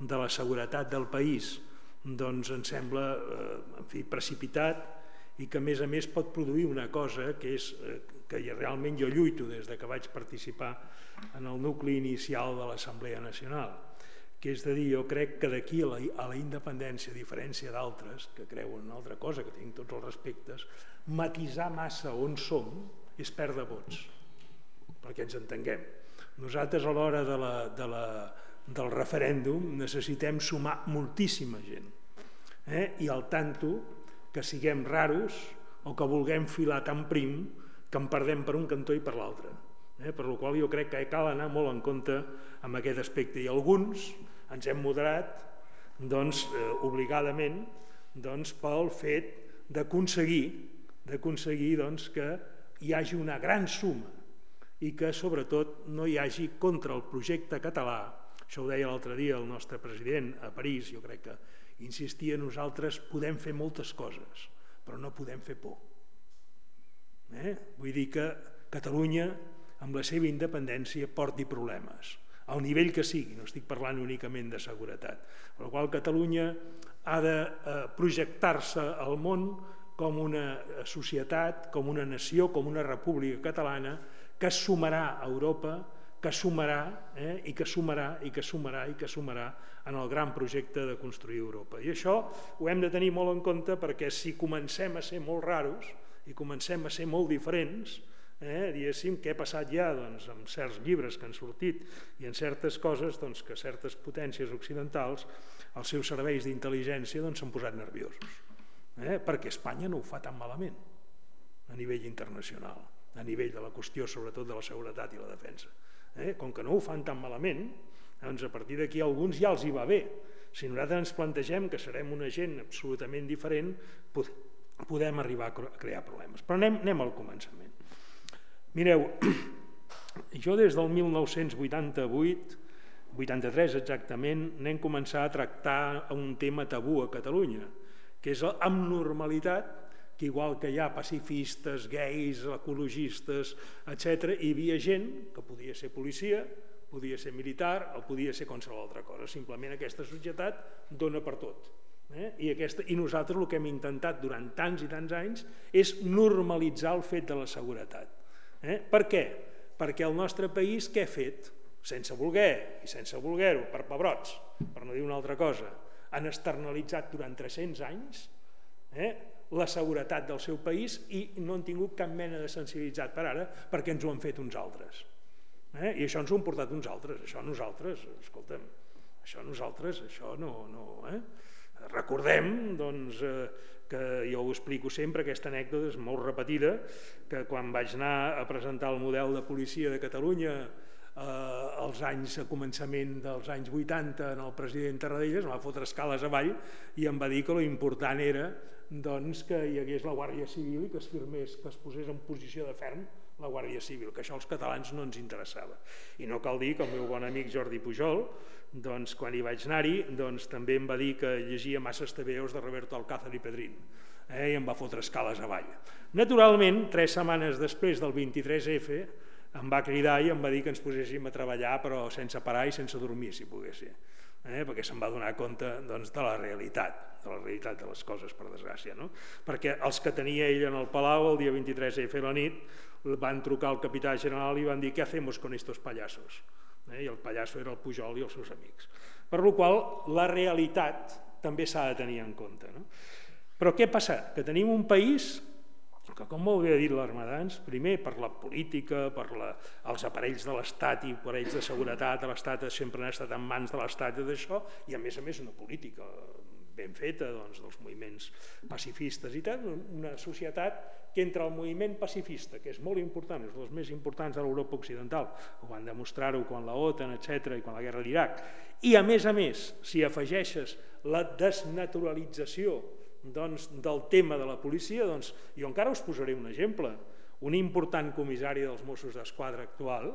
de la seguretat del país doncs em sembla eh, en fi, precipitat i que a més a més pot produir una cosa que és eh, que realment jo lluito des de que vaig participar en el nucli inicial de l'Assemblea Nacional que és de dir, jo crec que d'aquí a, la, a la independència, a diferència d'altres que creuen una altra cosa, que tinc tots els respectes, matisar massa on som és perdre vots, perquè ens entenguem. Nosaltres a l'hora de la, de la, del referèndum necessitem sumar moltíssima gent eh? i al tanto que siguem raros o que vulguem filar tan prim que en perdem per un cantó i per l'altre. Eh? Per la qual jo crec que cal anar molt en compte amb aquest aspecte i alguns ens hem moderat doncs, eh, obligadament doncs, pel fet d'aconseguir d'aconseguir doncs, que hi hagi una gran suma i que sobretot no hi hagi contra el projecte català, això ho deia l'altre dia el nostre president a París, jo crec que insistia, nosaltres podem fer moltes coses, però no podem fer por. Eh? Vull dir que Catalunya, amb la seva independència, porti problemes, al nivell que sigui, no estic parlant únicament de seguretat. Per la qual Catalunya ha de eh, projectar-se al món com una societat, com una nació, com una república catalana que sumarà a Europa, que sumarà eh, i que sumarà i que sumarà i que sumarà en el gran projecte de construir Europa. I això ho hem de tenir molt en compte perquè si comencem a ser molt raros i comencem a ser molt diferents, eh, diguéssim, què ha passat ja doncs, amb certs llibres que han sortit i en certes coses doncs, que certes potències occidentals els seus serveis d'intel·ligència doncs, s'han doncs, posat nerviosos eh, perquè Espanya no ho fa tan malament a nivell internacional a nivell de la qüestió sobretot de la seguretat i la defensa. Eh? Com que no ho fan tan malament, doncs a partir d'aquí alguns ja els hi va bé. Si nosaltres ens plantegem que serem una gent absolutament diferent, podem arribar a crear problemes. Però anem, anem al començament. Mireu, [CLEARS THROAT] jo des del 1988, 83 exactament, n'hem començat a tractar un tema tabú a Catalunya, que és amb normalitat que igual que hi ha pacifistes, gais, ecologistes, etc., hi havia gent que podia ser policia, podia ser militar o podia ser qualsevol altra cosa. Simplement aquesta societat dona per tot. Eh? I, aquesta, I nosaltres el que hem intentat durant tants i tants anys és normalitzar el fet de la seguretat. Eh? Per què? Perquè el nostre país què ha fet? Sense voler i sense voler-ho, per pebrots, per no dir una altra cosa, han externalitzat durant 300 anys eh? La seguretat del seu país i no han tingut cap mena de sensibilitat per ara perquè ens ho han fet uns altres. Eh? I això ens ho han portat uns altres, això nosaltres, escolta'm, això nosaltres, això no... no eh? Recordem doncs, eh, que jo ho explico sempre, aquesta anècdota és molt repetida, que quan vaig anar a presentar el model de policia de Catalunya eh, als anys, a començament dels anys 80 en el president Tarradellas, em va fotre escales avall i em va dir que l'important era doncs, que hi hagués la Guàrdia Civil i que es firmés, que es posés en posició de ferm la Guàrdia Civil, que això als catalans no ens interessava. I no cal dir que el meu bon amic Jordi Pujol, doncs, quan hi vaig anar-hi, doncs, també em va dir que llegia masses TVOs de Roberto Alcázar i Pedrín, eh, i em va fotre escales avall. Naturalment, tres setmanes després del 23F, em va cridar i em va dir que ens poséssim a treballar però sense parar i sense dormir, si pogués ser eh, perquè se'n va donar compte doncs, de la realitat, de la realitat de les coses, per desgràcia. No? Perquè els que tenia ell en el Palau el dia 23 de fer la nit van trucar al capità general i van dir què hacemos con estos payasos? Eh? I el pallasso era el Pujol i els seus amics. Per la qual la realitat també s'ha de tenir en compte. No? Però què passa? Que tenim un país que com molt bé ha dit l'Armadans, primer per la política, per la, els aparells de l'Estat i aparells de seguretat de l'Estat sempre han estat en mans de l'Estat i d'això, i a més a més una política ben feta doncs, dels moviments pacifistes i tal, una societat que entre el moviment pacifista, que és molt important, és dels més importants de l'Europa Occidental, ho van demostrar-ho quan la OTAN, etc i quan la guerra d'Iraq, i a més a més, si afegeixes la desnaturalització doncs, del tema de la policia, doncs, jo encara us posaré un exemple. Un important comissari dels Mossos d'Esquadra actual,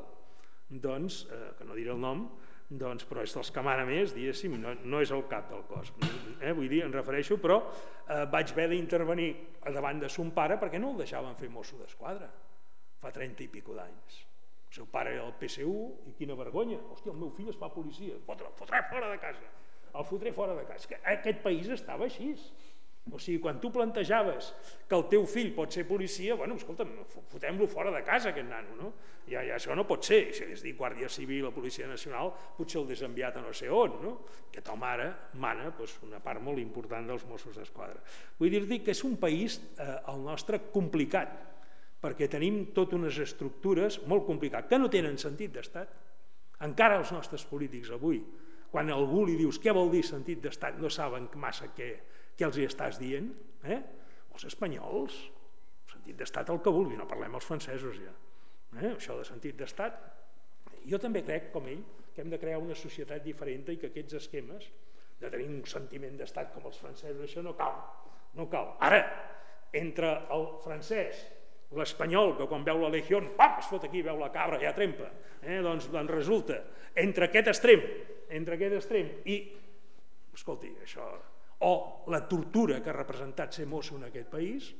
doncs, eh, que no diré el nom, doncs, però és dels que mana més, diguéssim, no, no és el cap del cos. Eh? Vull dir, em refereixo, però eh, vaig haver d'intervenir davant de son pare perquè no el deixaven fer mosso d'esquadra fa 30 i pico d'anys. El seu pare era el PSU i quina vergonya. Hòstia, el meu fill es fa policia, fotre, fotré fora de casa. El fotré fora de casa. Que aquest país estava així. O sigui, quan tu plantejaves que el teu fill pot ser policia, bueno, escolta'm, fotem-lo fora de casa, aquest nano, no? Ja, ja això no pot ser. Si hagués dit Guàrdia Civil o Policia Nacional, potser el desenviat a no sé on, no? Aquest home ara mana doncs, una part molt important dels Mossos d'Esquadra. Vull dir-te que és un país, eh, el nostre, complicat, perquè tenim totes unes estructures molt complicades, que no tenen sentit d'estat. Encara els nostres polítics avui, quan algú li dius què vol dir sentit d'estat, no saben massa què, què els hi estàs dient? Eh? Els espanyols, sentit d'estat el que vulgui, no parlem els francesos ja. Eh? Això de sentit d'estat. Jo també crec, com ell, que hem de crear una societat diferent i que aquests esquemes de tenir un sentiment d'estat com els francesos, això no cal, no cal. Ara, entre el francès, l'espanyol, que quan veu la legió, pam, es fot aquí, veu la cabra, ja trempa, eh? doncs, doncs resulta, entre aquest extrem, entre aquest extrem i, escolti, això o la tortura que ha representat ser mosso en aquest país,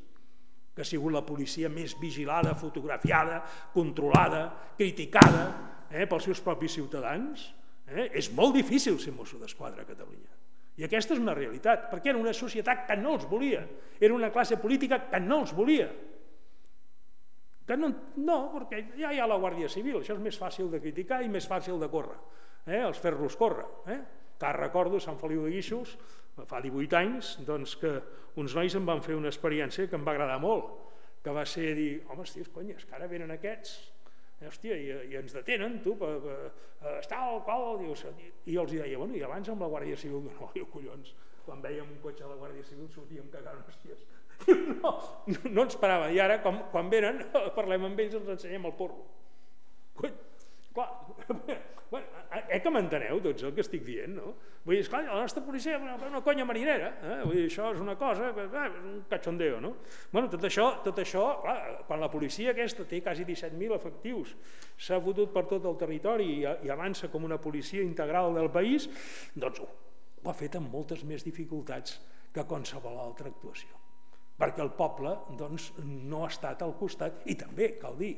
que ha sigut la policia més vigilada, fotografiada, controlada, criticada eh, pels seus propis ciutadans. Eh? És molt difícil ser mosso d'esquadra a Catalunya. I aquesta és una realitat, perquè era una societat que no els volia, era una classe política que no els volia. Que no, no, perquè ja hi ha la Guàrdia Civil, això és més fàcil de criticar i més fàcil de córrer, eh? els fer-los córrer. Eh? Que recordo Sant Feliu de Guíxols, fa 18 anys, doncs que uns nois em van fer una experiència que em va agradar molt, que va ser dir, home, hòstia, cony, és que ara venen aquests, hòstia, i, i ens detenen, tu, per, per, estar al qual, dius, i els deia, bueno, i abans amb la Guàrdia Civil, no, diu, collons, quan veiem un cotxe a la Guàrdia Civil sortíem cagant, hòsties, no, no ens parava, i ara, quan, quan venen, [LAUGHS] parlem amb ells, ens ensenyem el porro. Cony, clar, [LAUGHS] bueno, eh que m'enteneu tots el que estic dient, no? Vull dir, esclar, la nostra policia és una, conya marinera, eh? Vull dir, això és una cosa, eh, és un cachondeo, no? Bueno, tot això, tot això clar, quan la policia aquesta té quasi 17.000 efectius, s'ha fotut per tot el territori i, i avança com una policia integral del país, doncs ho, ho ha fet amb moltes més dificultats que qualsevol altra actuació. Perquè el poble doncs, no ha estat al costat, i també, cal dir,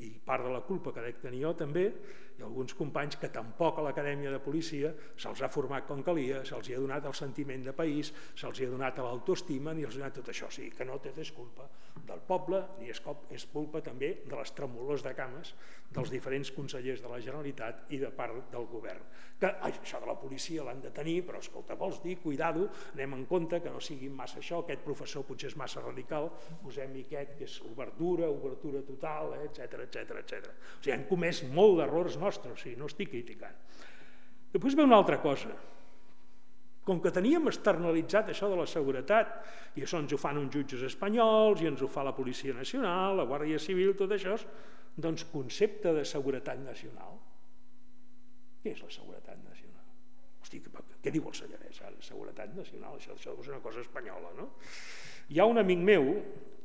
i part de la culpa que dec tenir jo també, i alguns companys que tampoc a l'acadèmia de policia se'ls ha format com calia, se'ls ha donat el sentiment de país, se'ls ha donat l'autoestima, ni els ha donat tot això. O sigui, que no té és culpa del poble, ni és, cop, és culpa també de les tremolors de cames dels diferents consellers de la Generalitat i de part del govern. Que ai, això de la policia l'han de tenir, però escolta, vols dir, cuidado, anem en compte que no sigui massa això, aquest professor potser és massa radical, posem-hi aquest que és obertura, obertura total, etc etc etc. O sigui, han comès molt d'errors nostres nostre, o sigui, no estic criticant. Després ve una altra cosa. Com que teníem externalitzat això de la seguretat, i això ens ho fan uns jutges espanyols, i ens ho fa la Policia Nacional, la Guàrdia Civil, tot això, doncs concepte de seguretat nacional. Què és la seguretat nacional? Hosti, què diu el Sallarès ara? Seguretat nacional, això, això és una cosa espanyola, no? Hi ha un amic meu,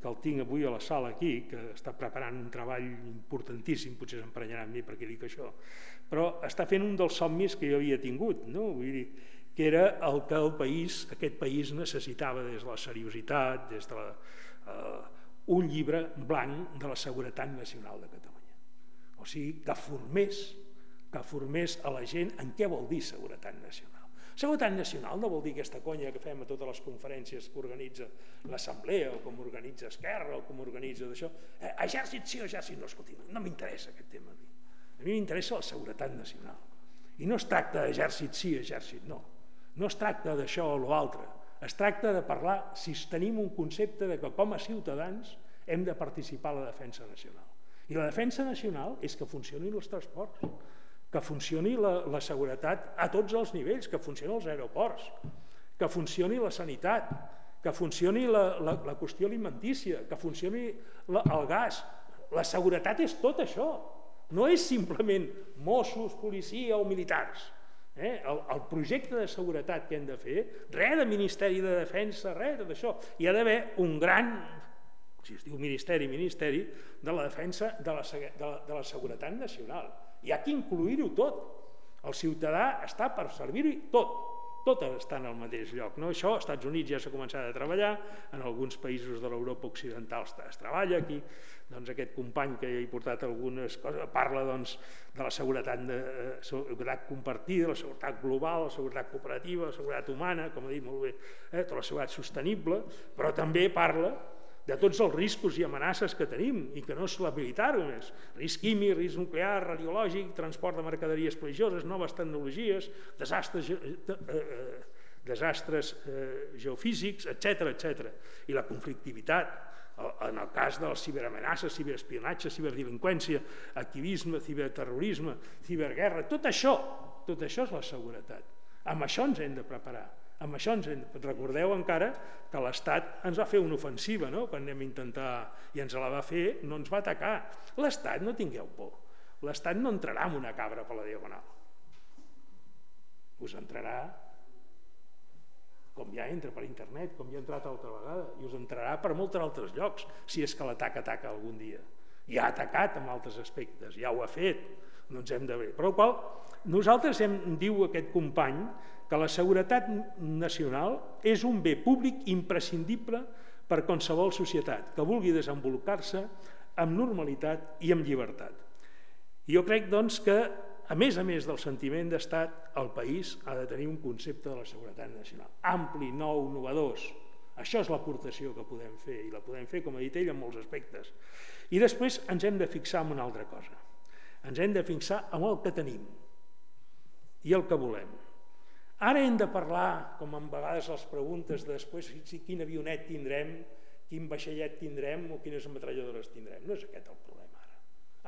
que el tinc avui a la sala aquí, que està preparant un treball importantíssim, potser s'emprenyarà amb mi perquè dic això, però està fent un dels somnis que jo havia tingut, no? Vull dir, que era el que el país, aquest país necessitava des de la seriositat, des de la, uh, un llibre blanc de la seguretat nacional de Catalunya. O sigui, que formés, que formés a la gent en què vol dir seguretat nacional Seguretat nacional no vol dir aquesta conya que fem a totes les conferències que organitza l'Assemblea o com organitza Esquerra o com organitza d'això. Eh, exèrcit sí o exèrcit no, escolti, no m'interessa aquest tema a mi. A mi m'interessa la seguretat nacional. I no es tracta d'exèrcit sí, exèrcit no. No es tracta d'això o l'altre. Es tracta de parlar si tenim un concepte de que com a ciutadans hem de participar a la defensa nacional. I la defensa nacional és que funcionin els transports que funcioni la, la seguretat a tots els nivells, que funcioni els aeroports, que funcioni la sanitat, que funcioni la, la, la qüestió alimentícia, que funcioni la, el gas. La seguretat és tot això, no és simplement Mossos, policia o militars. Eh? El, el projecte de seguretat que hem de fer, res de Ministeri de Defensa, res d'això. Hi ha d'haver un gran, si es diu Ministeri, Ministeri, de la defensa de la, de la, de la seguretat nacional i ha que incluir-ho tot. El ciutadà està per servir-hi tot, tot està en el mateix lloc. No? Això als Estats Units ja s'ha començat a treballar, en alguns països de l'Europa occidental es treballa aquí, doncs aquest company que he portat algunes coses parla doncs, de la seguretat, de, eh, seguretat compartida, la seguretat global, la seguretat cooperativa, la seguretat humana, com ha dit molt bé, eh, tota la seguretat sostenible, però també parla de tots els riscos i amenaces que tenim i que no és la militar només, risc químic, risc nuclear, radiològic, transport de mercaderies perilloses, noves tecnologies, desastres, eh, eh, desastres eh, geofísics, etc etc. I la conflictivitat, en el cas de les ciberamenaces, ciberespionatge, ciberdelinqüència, activisme, ciberterrorisme, ciberguerra, tot això, tot això és la seguretat. Amb això ens hem de preparar. Amb això ens recordeu encara que l'Estat ens va fer una ofensiva, no? quan anem a intentar, i ens la va fer, no ens va atacar. L'Estat no tingueu por, l'Estat no entrarà en una cabra per la diagonal. Us entrarà com ja entra per internet, com ja ha entrat altra vegada, i us entrarà per molts altres llocs, si és que l'atac ataca algun dia. Ja ha atacat en altres aspectes, ja ho ha fet, no ens hem de ver. Per qual, nosaltres hem, diu aquest company, que la seguretat nacional és un bé públic imprescindible per qualsevol societat que vulgui desenvolupar-se amb normalitat i amb llibertat. Jo crec, doncs, que, a més a més del sentiment d'estat, el país ha de tenir un concepte de la seguretat nacional ampli, nou, novedós. Això és l'aportació que podem fer, i la podem fer, com ha dit ell, en molts aspectes. I després ens hem de fixar en una altra cosa. Ens hem de fixar en el que tenim i el que volem Ara hem de parlar, com en vegades les preguntes de després, si quin avionet tindrem, quin vaixellet tindrem o quines ametralladores tindrem. No és aquest el problema ara.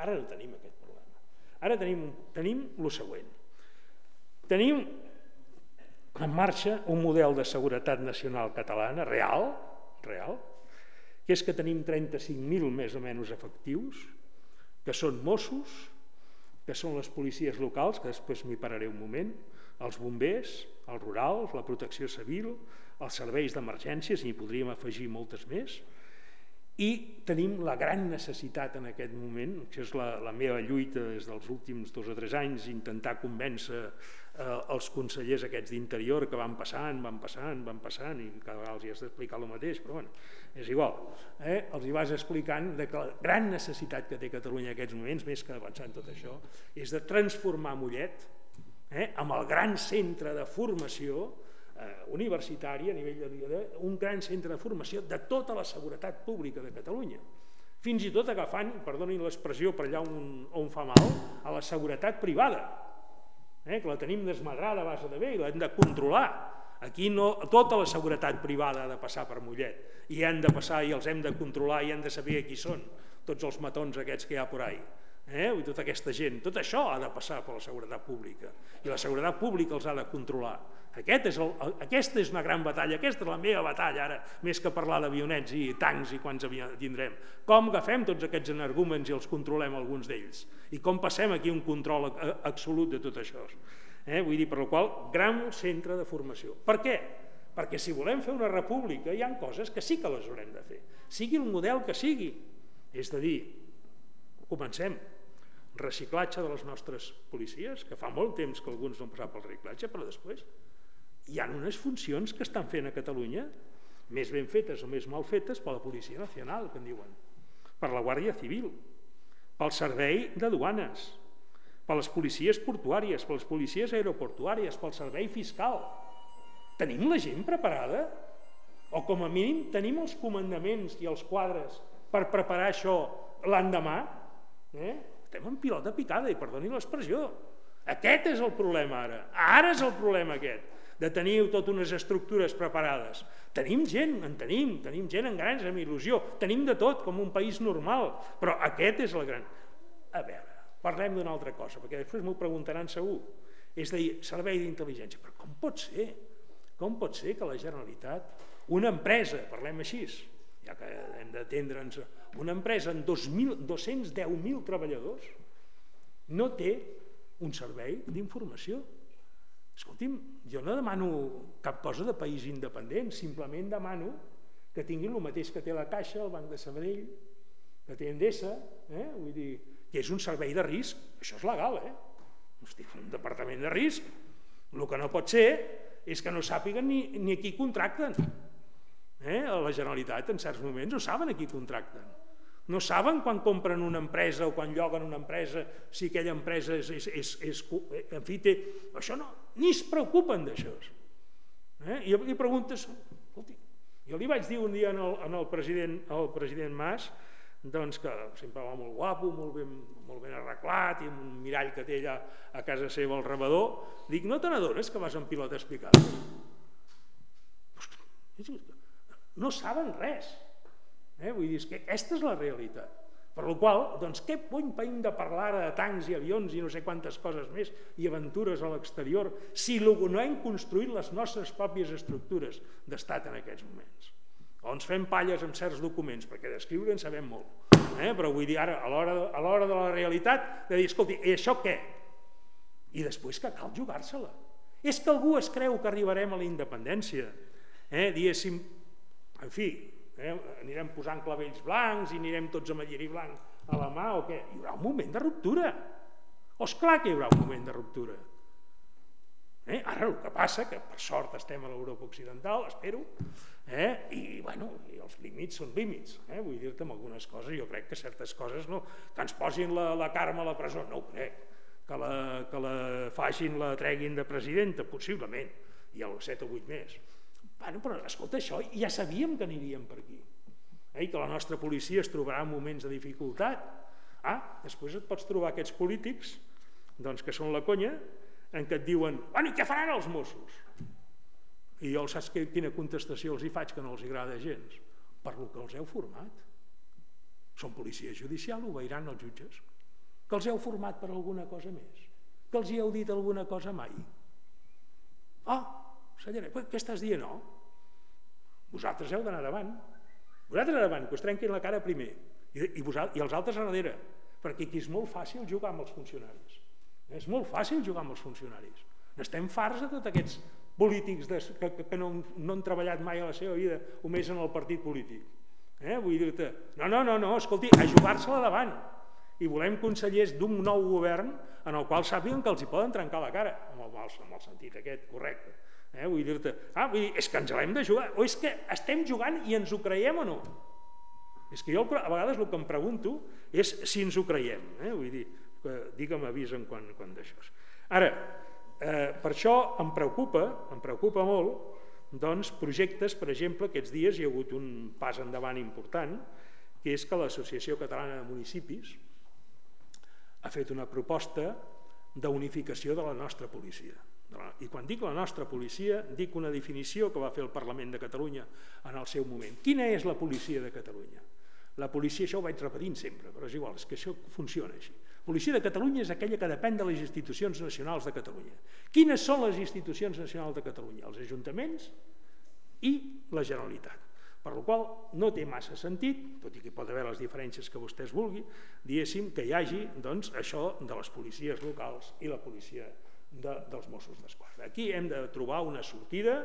Ara no tenim aquest problema. Ara tenim, tenim el següent. Tenim en marxa un model de seguretat nacional catalana real, real, que és que tenim 35.000 més o menys efectius, que són Mossos, que són les policies locals, que després m'hi pararé un moment, els bombers, els rurals, la protecció civil, els serveis d'emergències, i podríem afegir moltes més, i tenim la gran necessitat en aquest moment, que és la, la meva lluita des dels últims dos o tres anys, intentar convèncer eh, els consellers aquests d'interior que van passant, van passant, van passant, i cada vegada els hi has d'explicar el mateix, però bueno, és igual. Eh? Els hi vas explicant de que la gran necessitat que té Catalunya en aquests moments, més que avançar tot això, és de transformar Mollet eh, amb el gran centre de formació eh, universitària, a nivell de, un gran centre de formació de tota la seguretat pública de Catalunya. Fins i tot agafant, perdonin l'expressió per allà on, on fa mal, a la seguretat privada, eh, que la tenim desmadrada a base de bé i l'hem de controlar. Aquí no, tota la seguretat privada ha de passar per Mollet i han de passar i els hem de controlar i han de saber qui són tots els matons aquests que hi ha por ahí eh? tota aquesta gent, tot això ha de passar per la seguretat pública i la seguretat pública els ha de controlar Aquest és el, aquesta és una gran batalla, aquesta és la meva batalla ara, més que parlar d'avionets i tancs i quants tindrem. Com agafem tots aquests energúmens i els controlem alguns d'ells? I com passem aquí un control absolut de tot això? Eh? Vull dir, per la qual, gran centre de formació. Per què? Perquè si volem fer una república hi han coses que sí que les haurem de fer, sigui el model que sigui. És a dir, comencem, reciclatge de les nostres policies, que fa molt temps que alguns no han passat pel reciclatge, però després hi ha unes funcions que estan fent a Catalunya, més ben fetes o més mal fetes, per la Policia Nacional, que en diuen, per la Guàrdia Civil, pel Servei de Duanes, per les policies portuàries, per les policies aeroportuàries, pel Servei Fiscal. Tenim la gent preparada? O com a mínim tenim els comandaments i els quadres per preparar això l'endemà? Eh? Estem en pilota picada, i perdoni l'expressió. Aquest és el problema ara. Ara és el problema aquest, de tenir totes unes estructures preparades. Tenim gent, en tenim, tenim gent en grans, amb il·lusió, tenim de tot, com un país normal, però aquest és el gran... A veure, parlem d'una altra cosa, perquè després m'ho preguntaran segur. És a dir, servei d'intel·ligència. Però com pot ser? Com pot ser que la Generalitat, una empresa, parlem així, ja que hem d'atendre'ns una empresa amb 210.000 treballadors no té un servei d'informació. Escolti'm, jo no demano cap cosa de país independent, simplement demano que tinguin el mateix que té la Caixa, el Banc de Sabadell, que té Endesa, eh? vull dir, que és un servei de risc, això és legal, eh? Hosti, un departament de risc. El que no pot ser és que no sàpiguen ni, ni a qui contracten. Eh? A la Generalitat en certs moments no saben a qui contracten. No saben quan compren una empresa o quan lloguen una empresa si aquella empresa és... és, és, és en fi, té... Això no, ni es preocupen d'això. Eh? I, I preguntes... Escolti, jo li vaig dir un dia en el, en el, president, el president Mas doncs que sempre va molt guapo, molt ben, molt ben arreglat i amb un mirall que té allà a casa seva al rebedor, dic, no te n'adones que vas en pilota explicada? No saben res. Eh? Vull dir, que aquesta és la realitat. Per la qual, doncs, què pony païm de parlar de tancs i avions i no sé quantes coses més i aventures a l'exterior si no hem construït les nostres pròpies estructures d'estat en aquests moments? O ens fem palles amb certs documents, perquè d'escriure en sabem molt. Eh? Però vull dir, ara, a l'hora de la realitat, de dir, escolti, i això què? I després que cal jugar-se-la. És que algú es creu que arribarem a la independència. Eh? Diguéssim, en fi, eh? anirem posant clavells blancs i anirem tots amb el lliri blanc a la mà o què? Hi haurà un moment de ruptura. O és clar que hi haurà un moment de ruptura. Eh? Ara el que passa, que per sort estem a l'Europa Occidental, espero, eh? i, bueno, i els límits són límits. Eh? Vull dir-te amb algunes coses, jo crec que certes coses no, que ens posin la, la Carme a la presó, no ho crec. Que la, que la facin, la treguin de presidenta, possiblement, i el 7 o 8 més Bueno, però escolta, això ja sabíem que aniríem per aquí. Eh? que la nostra policia es trobarà en moments de dificultat. Ah, després et pots trobar aquests polítics doncs, que són la conya en què et diuen, bueno, i què faran els Mossos? I jo saps que, quina contestació els hi faig que no els agrada gens? Per lo que els heu format. Són policia judicial, obeiran els jutges. Que els heu format per alguna cosa més? Que els hi heu dit alguna cosa mai? Ah, Senyora, què estàs dient? No. Vosaltres heu d'anar davant. Vosaltres davant, que us trenquin la cara primer. I, i, vosaltres, I els altres a darrere. Perquè aquí és molt fàcil jugar amb els funcionaris. És molt fàcil jugar amb els funcionaris. N'estem farts de tots aquests polítics de, que, que no, no han treballat mai a la seva vida o més en el partit polític. Eh? Vull dir-te, no, no, no, no, escolti, a jugar-se-la davant. I volem consellers d'un nou govern en el qual sàpiguen que els hi poden trencar la cara, amb el, amb el sentit aquest correcte Eh? Vull dir-te, ah, vull dir, és que ens l'hem de jugar, o és que estem jugant i ens ho creiem o no? És que jo a vegades el que em pregunto és si ens ho creiem, eh? vull dir, que digue'm avisen quan, quan d'això. Ara, eh, per això em preocupa, em preocupa molt, doncs, projectes, per exemple, aquests dies hi ha hagut un pas endavant important, que és que l'Associació Catalana de Municipis ha fet una proposta d'unificació de la nostra policia. I quan dic la nostra policia, dic una definició que va fer el Parlament de Catalunya en el seu moment. Quina és la policia de Catalunya? La policia, això ho vaig repetint sempre, però és igual, és que això funciona així. La policia de Catalunya és aquella que depèn de les institucions nacionals de Catalunya. Quines són les institucions nacionals de Catalunya? Els ajuntaments i la Generalitat. Per la qual no té massa sentit, tot i que pot haver les diferències que vostès vulgui, diguéssim que hi hagi doncs, això de les policies locals i la policia de, dels Mossos d'Esquadra. Aquí hem de trobar una sortida,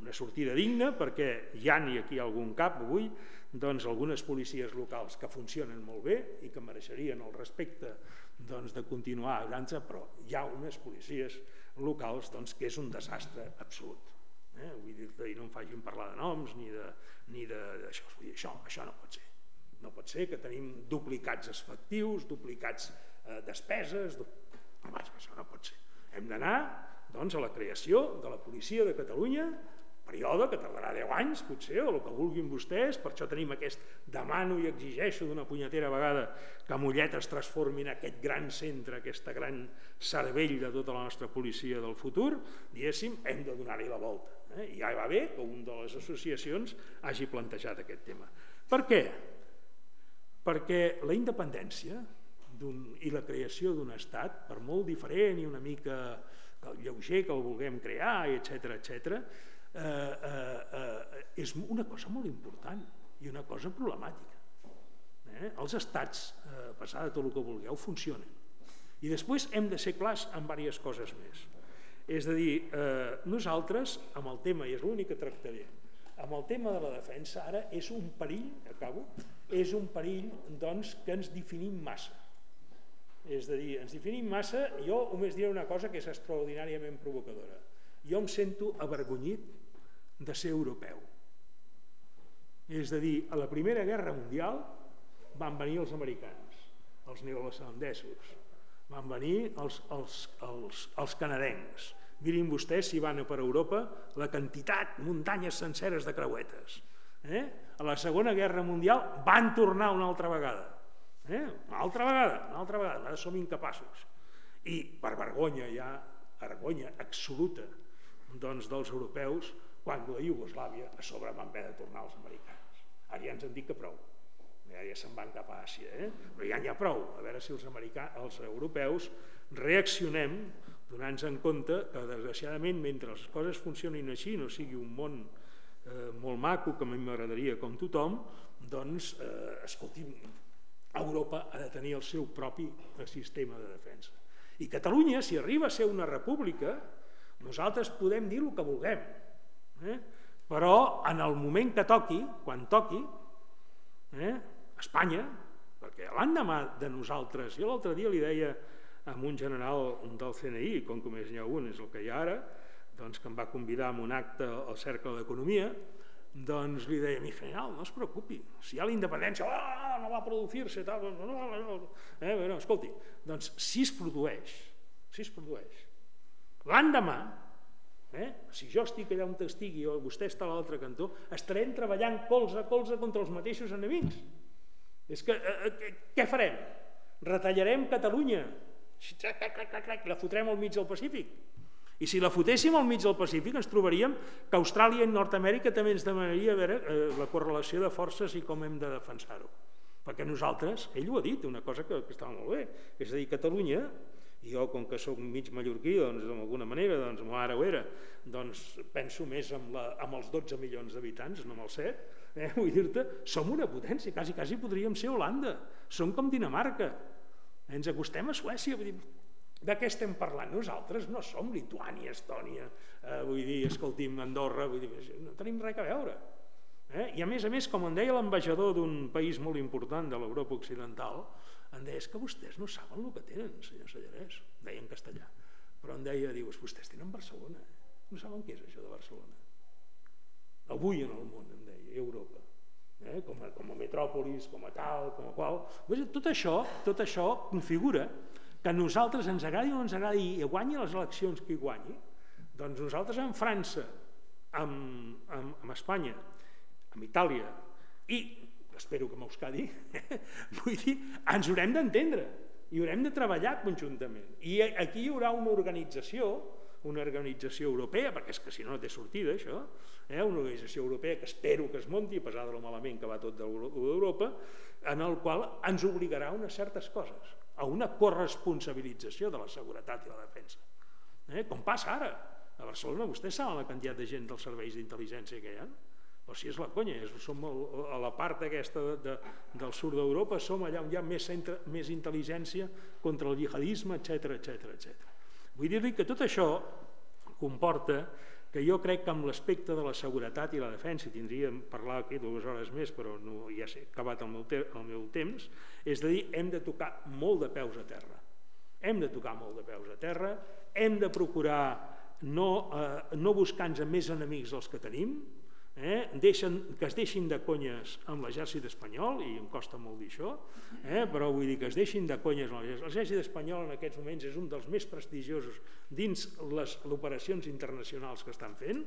una sortida digna, perquè ha ni aquí algun cap avui, doncs algunes policies locals que funcionen molt bé i que mereixerien el respecte doncs, de continuar grans, però hi ha unes policies locals doncs, que és un desastre absolut. Eh? Vull dir i no em facin parlar de noms ni de, ni de, això, dir, això, això no pot ser. No pot ser que tenim duplicats efectius, duplicats eh, despeses, du... això no pot ser. Hem d'anar doncs, a la creació de la policia de Catalunya, període que tardarà 10 anys, potser, o el que vulguin vostès, per això tenim aquest demano i exigeixo d'una punyetera vegada que Mollet es transformi en aquest gran centre, aquesta gran cervell de tota la nostra policia del futur, diguéssim, hem de donar-hi la volta. Eh? I ja va bé que un de les associacions hagi plantejat aquest tema. Per què? Perquè la independència i la creació d'un estat, per molt diferent i una mica lleuger que el vulguem crear, etc etc, eh, eh, eh, és una cosa molt important i una cosa problemàtica. Eh? Els estats, eh, passar de tot el que vulgueu, funcionen. I després hem de ser clars en diverses coses més. És a dir, eh, nosaltres, amb el tema, i és l'únic que tractaré, amb el tema de la defensa, ara és un perill, acabo, és un perill doncs, que ens definim massa És a dir, ens definim massa, jo només diré una cosa que és extraordinàriament provocadora. Jo em sento avergonyit de ser europeu. És a dir, a la Primera Guerra Mundial van venir els americans, els neozelandesos, van venir els, els, els, els canadencs. Mirin vostès si van a per Europa la quantitat, muntanyes senceres de creuetes. Eh? A la Segona Guerra Mundial van tornar una altra vegada Eh? Una altra vegada, una altra vegada, ara som incapaços. I per vergonya ja, vergonya absoluta doncs, dels europeus, quan la Iugoslàvia a sobre van haver de tornar els americans. Ara ja ens han dit que prou, ja, ja se'n van cap a Àsia, eh? però ja n'hi ha prou, a veure si els, americans, els europeus reaccionem donant-nos en compte que desgraciadament mentre les coses funcionin així no sigui un món eh, molt maco que a mi m'agradaria com tothom doncs eh, escolti'm Europa ha de tenir el seu propi sistema de defensa. I Catalunya, si arriba a ser una república, nosaltres podem dir el que vulguem. Eh? Però en el moment que toqui, quan toqui, eh? Espanya, perquè l'endemà de nosaltres, jo l'altre dia li deia a un general del CNI, com que més n'hi ha un, és el que hi ha ara, doncs que em va convidar a un acte al Cercle d'Economia, doncs li deia, mi final, no es preocupi, si hi ha la independència, ah, no va produir-se, tal, no, no, no, eh, bueno, escolti, doncs si es produeix, si es produeix, l'endemà, eh, si jo estic allà on estigui o vostè està a l'altre cantó, estarem treballant colze a colze contra els mateixos enemics. És que, eh, eh, què farem? Retallarem Catalunya, la fotrem al mig del Pacífic, i si la fotéssim al mig del Pacífic ens trobaríem que Austràlia i Nord-Amèrica també ens demanaria a veure eh, la correlació de forces i com hem de defensar-ho. Perquè nosaltres, ell ho ha dit, una cosa que, que estava molt bé, és a dir, Catalunya, i jo com que sóc mig mallorquí, doncs d'alguna manera, doncs ma mare ho era, doncs penso més amb, la, amb els 12 milions d'habitants, no amb els 7, eh? vull dir-te, som una potència, quasi, quasi podríem ser Holanda, som com Dinamarca, ens acostem a Suècia, vull dir, de què estem parlant? Nosaltres no som Lituània, Estònia, eh, vull dir, escolti'm, Andorra, vull dir, no tenim res a veure. Eh? I a més a més, com em deia l'ambaixador d'un país molt important de l'Europa Occidental, em deia, és que vostès no saben el que tenen, senyor Sallarès, deia en castellà, però em deia, dius, vostès tenen Barcelona, no saben què és això de Barcelona. Avui en el món, em deia, Europa, eh? com, a, com a metròpolis, com a tal, com a qual... Tot això, tot això configura que a nosaltres ens agradi o no ens agradi i guanyi les eleccions qui guanyi, doncs nosaltres en França, amb, amb, amb Espanya, amb Itàlia i espero que amb Euskadi, [LAUGHS] vull dir, ens haurem d'entendre i haurem de treballar conjuntament. I aquí hi haurà una organització, una organització europea, perquè és que si no no té sortida això, eh, una organització europea que espero que es monti, a pesar de lo malament que va tot d'Europa, en el qual ens obligarà a unes certes coses a una corresponsabilització de la seguretat i la defensa. Eh? Com passa ara. A Barcelona vostès saben la quantitat de gent dels serveis d'intel·ligència que hi ha? O si és la conya, és, som el, a la part aquesta de, de, del sud d'Europa, som allà on hi ha més, centre, més intel·ligència contra el jihadisme, etc etc etc. Vull dir-li que tot això comporta que jo crec que amb l'aspecte de la seguretat i la defensa, tindríem parlar aquí dues hores més, però no, ja s'ha acabat el meu, el meu temps, és de dir, hem de tocar molt de peus a terra. Hem de tocar molt de peus a terra, hem de procurar no, eh, no buscar-nos més enemics dels que tenim, eh? deixen, que es deixin de conyes amb l'exèrcit espanyol, i em costa molt dir això, eh? però vull dir que es deixin de conyes amb l'exèrcit. L'exèrcit espanyol en aquests moments és un dels més prestigiosos dins les operacions internacionals que estan fent,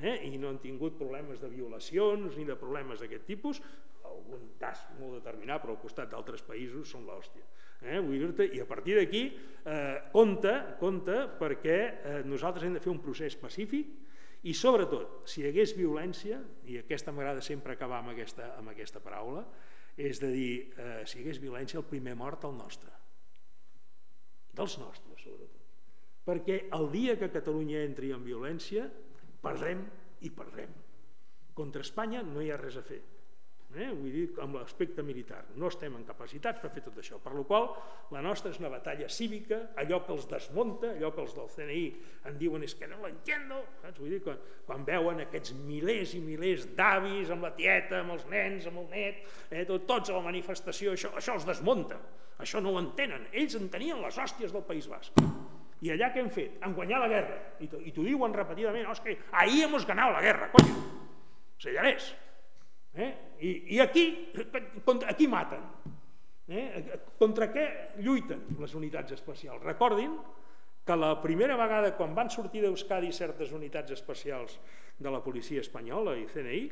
eh? i no han tingut problemes de violacions ni de problemes d'aquest tipus, algun cas molt determinat, però al costat d'altres països són l'hòstia. Eh? Vull dir I a partir d'aquí, eh, compte, compte, perquè eh, nosaltres hem de fer un procés pacífic, i sobretot, si hi hagués violència, i aquesta m'agrada sempre acabar amb aquesta, amb aquesta paraula, és de dir, eh, si hi hagués violència, el primer mort el nostre. Dels nostres, sobretot. Perquè el dia que Catalunya entri en violència, perdrem i perdrem. Contra Espanya no hi ha res a fer. eh? vull dir, amb l'aspecte militar. No estem en capacitats per fer tot això, per la qual la nostra és una batalla cívica, allò que els desmunta, allò que els del CNI en diuen és que no l'entiendo, saps? Vull dir, quan, quan veuen aquests milers i milers d'avis amb la tieta, amb els nens, amb el net, eh, tot, tots a la manifestació, això, això els desmunta, això no ho entenen, ells en tenien les hòsties del País Basc. I allà què hem fet? Han guanyat la guerra. I t'ho diuen repetidament, oh, és que ahir hemos ganado la guerra, coño. Sellarès. Eh? I, I aquí, contra, aquí maten. Eh? Contra què lluiten les unitats especials? Recordin que la primera vegada quan van sortir d'Euskadi certes unitats especials de la policia espanyola i CNI,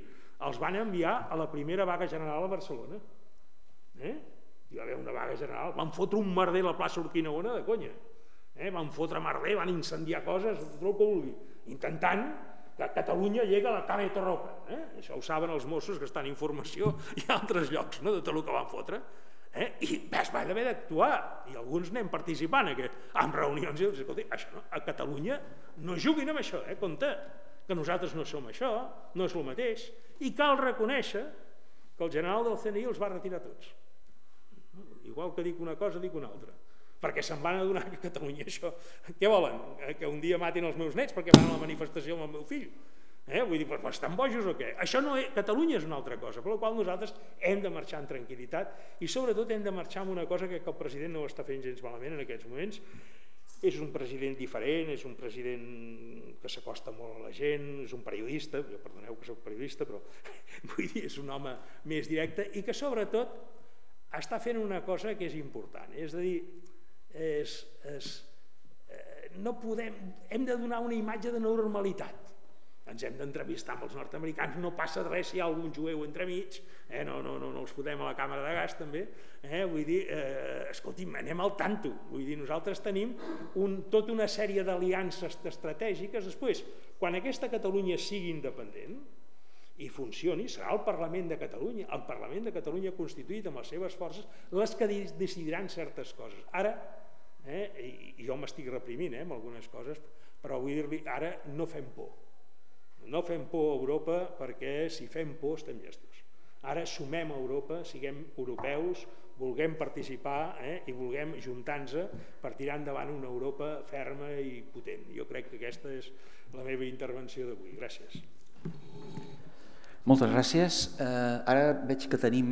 els van enviar a la primera vaga general a Barcelona. Eh? Hi va haver una vaga general, van fotre un merder a la plaça Urquinaona de conya. Eh? Van fotre merder, van incendiar coses, tot el que vulgui, intentant que a Catalunya llega la cara de Torroca. Eh? Això ho saben els Mossos que estan en informació [LAUGHS] i a altres llocs no? de tot el que van fotre. Eh? I es va haver d'actuar i alguns anem participant que, en reunions i escolti, això no, a Catalunya no juguin amb això, eh? compte que nosaltres no som això, no és el mateix i cal reconèixer que el general del CNI els va retirar tots igual que dic una cosa dic una altra perquè se'n van adonar que a Catalunya això, què volen? Eh, que un dia matin els meus nets perquè van a la manifestació amb el meu fill? Eh? Vull dir, però estan bojos o què? Això no és, Catalunya és una altra cosa, per la qual nosaltres hem de marxar en tranquil·litat i sobretot hem de marxar amb una cosa que el president no ho està fent gens malament en aquests moments, és un president diferent, és un president que s'acosta molt a la gent, és un periodista, jo perdoneu que soc periodista, però [LAUGHS] vull dir, és un home més directe i que sobretot està fent una cosa que és important, és a dir, és, és, eh, no podem, hem de donar una imatge de normalitat ens hem d'entrevistar amb els nord-americans no passa res si hi ha algun jueu entremig eh? no, no, no, no els fotem a la càmera de gas també, eh? vull dir eh, escolti'm, anem al tanto vull dir, nosaltres tenim un, tota una sèrie d'aliances estratègiques després, quan aquesta Catalunya sigui independent i funcioni, serà el Parlament de Catalunya, el Parlament de Catalunya constituït amb les seves forces, les que decidiran certes coses. Ara, eh, i jo m'estic reprimint eh, amb algunes coses, però vull dir-li, ara no fem por. No fem por a Europa perquè si fem por estem llestos. Ara sumem a Europa, siguem europeus, vulguem participar eh, i vulguem juntar-nos per tirar endavant una Europa ferma i potent. Jo crec que aquesta és la meva intervenció d'avui. Gràcies. Moltes gràcies. Eh, ara veig que tenim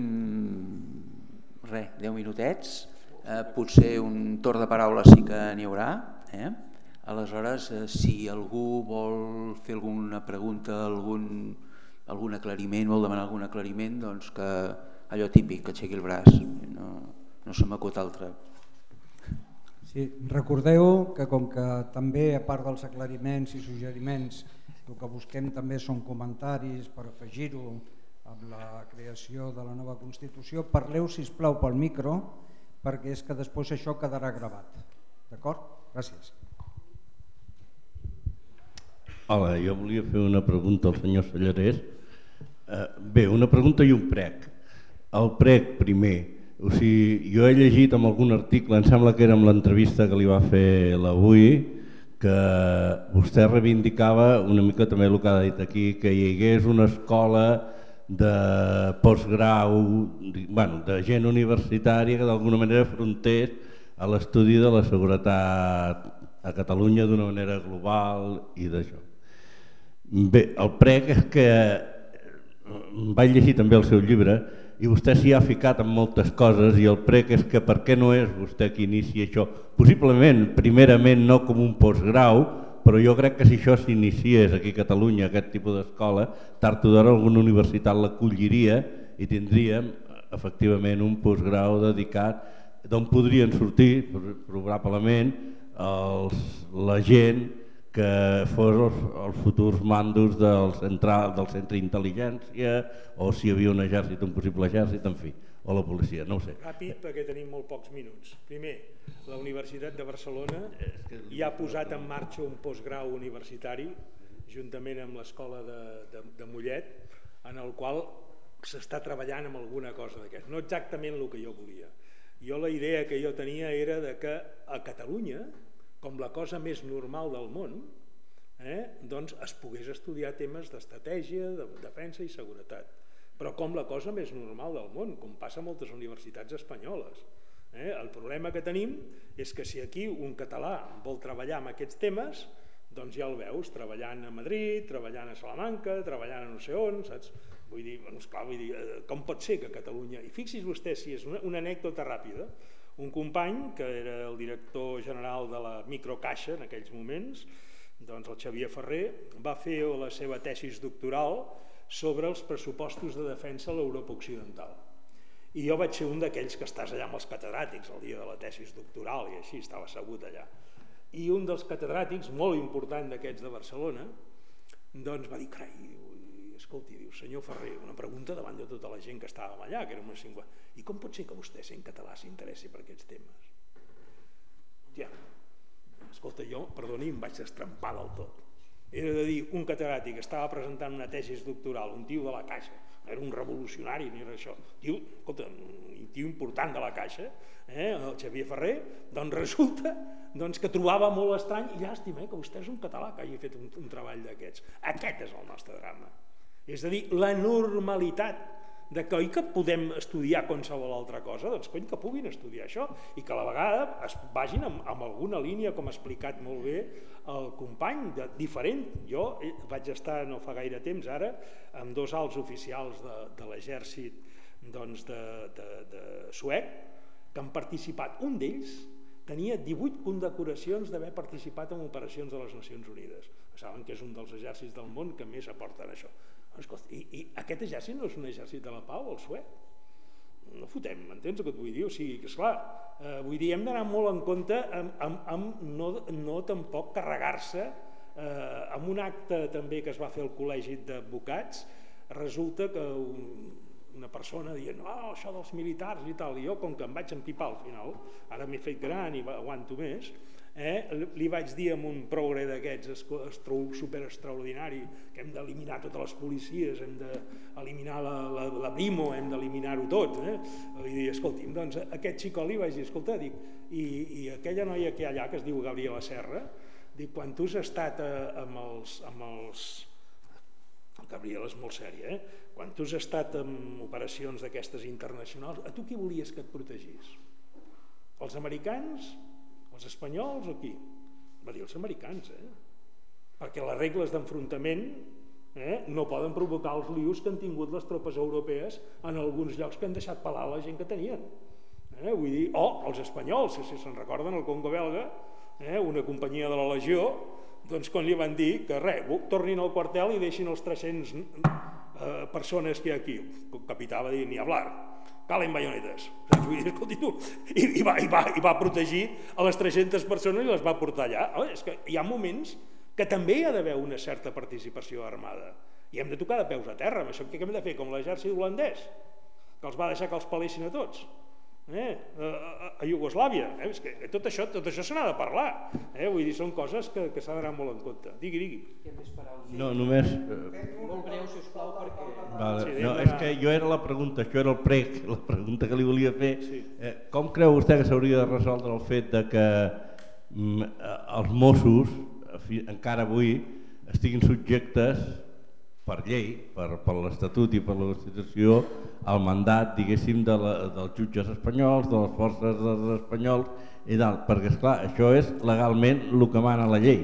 res, 10 minutets. Eh, potser un torn de paraula sí que n'hi haurà. Eh? Aleshores, eh, si algú vol fer alguna pregunta, algun, algun aclariment, vol demanar algun aclariment, doncs que allò típic, que aixequi el braç. No, no se m'acut altre. Sí, recordeu que com que també a part dels aclariments i suggeriments el que busquem també són comentaris per afegir-ho amb la creació de la nova Constitució. Parleu, si plau pel micro, perquè és que després això quedarà gravat. D'acord? Gràcies. Hola, jo volia fer una pregunta al senyor. Eh, bé, una pregunta i un prec. El prec, primer, o sigui, jo he llegit en algun article, em sembla que era amb l'entrevista que li va fer l'avui, que vostè reivindicava una mica també el que ha dit aquí, que hi hagués una escola de postgrau, bueno, de gent universitària que d'alguna manera afrontés a l'estudi de la seguretat a Catalunya d'una manera global i d'això. Bé, el prec és que vaig llegir també el seu llibre i vostè s'hi ha ficat en moltes coses i el prec és que per què no és vostè qui inicia això? Possiblement, primerament no com un postgrau, però jo crec que si això s'iniciés aquí a Catalunya, aquest tipus d'escola, tard o d'hora alguna universitat l'acolliria i tindríem efectivament un postgrau dedicat d'on podrien sortir probablement els, la gent que fos els, els futurs mandos del, central, del centre d'intel·ligència o si hi havia un exèrcit, un possible exèrcit, en fi, o la policia, no ho sé. Ràpid, perquè tenim molt pocs minuts. Primer, la Universitat de Barcelona ja ha posat en marxa un postgrau universitari juntament amb l'escola de, de, de Mollet, en el qual s'està treballant amb alguna cosa d'aquest. No exactament el que jo volia. Jo la idea que jo tenia era de que a Catalunya com la cosa més normal del món, eh, doncs es pogués estudiar temes d'estratègia, de defensa i seguretat. Però com la cosa més normal del món, com passa a moltes universitats espanyoles. Eh? El problema que tenim és que si aquí un català vol treballar amb aquests temes, doncs ja el veus, treballant a Madrid, treballant a Salamanca, treballant a no sé on, saps? Vull dir, doncs clar, vull dir, eh, com pot ser que Catalunya... I fixi's vostè si és una, una anècdota ràpida, un company que era el director general de la Microcaixa en aquells moments, doncs el Xavier Ferrer, va fer la seva tesis doctoral sobre els pressupostos de defensa a l'Europa Occidental. I jo vaig ser un d'aquells que estàs allà amb els catedràtics el dia de la tesis doctoral i així estava assegut allà. I un dels catedràtics molt important d'aquests de Barcelona doncs va dir, carai, escolti, diu, senyor Ferrer, una pregunta davant de tota la gent que estàvem allà, que era una cingua, i com pot ser que vostè sent català s'interessi per aquests temes? Ja, escolta, jo, perdoni, em vaig estrampar del tot era de dir un catedràtic estava presentant una tesis doctoral, un tio de la Caixa, era un revolucionari ni era això, tio, escolta, un tio important de la Caixa, eh, el Xavier Ferrer, doncs resulta doncs, que trobava molt estrany i llàstima eh, que vostè és un català que hagi fet un, un treball d'aquests. Aquest és el nostre drama. És a dir, la normalitat de que oi que podem estudiar qualsevol altra cosa, doncs cony que puguin estudiar això i que a la vegada es vagin amb, amb alguna línia, com ha explicat molt bé el company, de, diferent. Jo eh, vaig estar no fa gaire temps ara amb dos alts oficials de, de l'exèrcit doncs de, de, de suec que han participat. Un d'ells tenia 18 condecoracions d'haver participat en operacions de les Nacions Unides. Saben que és un dels exèrcits del món que més aporten això. Escolta, i, I aquest exèrcit no és un exèrcit de la pau, el suec? No fotem, m'entens el que et vull dir? O sigui, que esclar, eh, vull dir, hem d'anar molt en compte amb, amb, amb no, no tampoc carregar-se eh, amb un acte també que es va fer al col·legi d'advocats, resulta que un, una persona dient no, oh, això dels militars i tal, i jo com que em vaig empipar al final, ara m'he fet gran i aguanto més, eh, li vaig dir amb un progre d'aquests super extraordinari que hem d'eliminar totes les policies, hem d'eliminar la, la, la BIMO, hem d'eliminar-ho tot. Eh? Li dir, escolti'm, doncs aquest xicó li vaig dir, escolta, dic, i, i aquella noia que hi ha allà, que es diu Gabriela Serra, dic, quan tu has estat eh, amb els, amb els el Gabriel és molt sèria, eh? quan tu has estat en operacions d'aquestes internacionals, a tu qui volies que et protegís? Els americans els espanyols o qui? Va dir els americans, eh? perquè les regles d'enfrontament eh, no poden provocar els lius que han tingut les tropes europees en alguns llocs que han deixat pelar la gent que tenien. Eh? Vull dir, o oh, els espanyols, si se'n recorden, el Congo belga, eh, una companyia de la Legió, doncs quan li van dir que res, tornin al quartel i deixin els 300 eh, persones que hi ha aquí. Capità va dir, ni hablar, calen baionetes. [LAUGHS] Vull dir, escolti tu, i, i, va, i, va, i va protegir a les 300 persones i les va portar allà. Oh, és que hi ha moments que també hi ha d'haver una certa participació armada. I hem de tocar de peus a terra, amb això què hem de fer? Com l'exèrcit holandès, que els va deixar que els pelessin a tots eh, a, a Iugoslàvia. Eh? És que tot això, tot això se n'ha de parlar. Eh? Vull dir, són coses que, que s'ha d'anar molt en compte. Digui, digui. No, només... Eh, molt breu, sisplau, perquè... Vale. Sí, no, és que jo era la pregunta, això era el prec, [LAUGHS] la pregunta que li volia fer. Sí. Eh, com creu vostè que s'hauria de resoldre el fet de que mm, eh, els Mossos, encara avui, estiguin subjectes per llei, per, per l'Estatut i per la Constitució, el mandat, diguéssim, de la, dels jutges espanyols, de les forces espanyols i tal, perquè, és clar això és legalment el que mana la llei.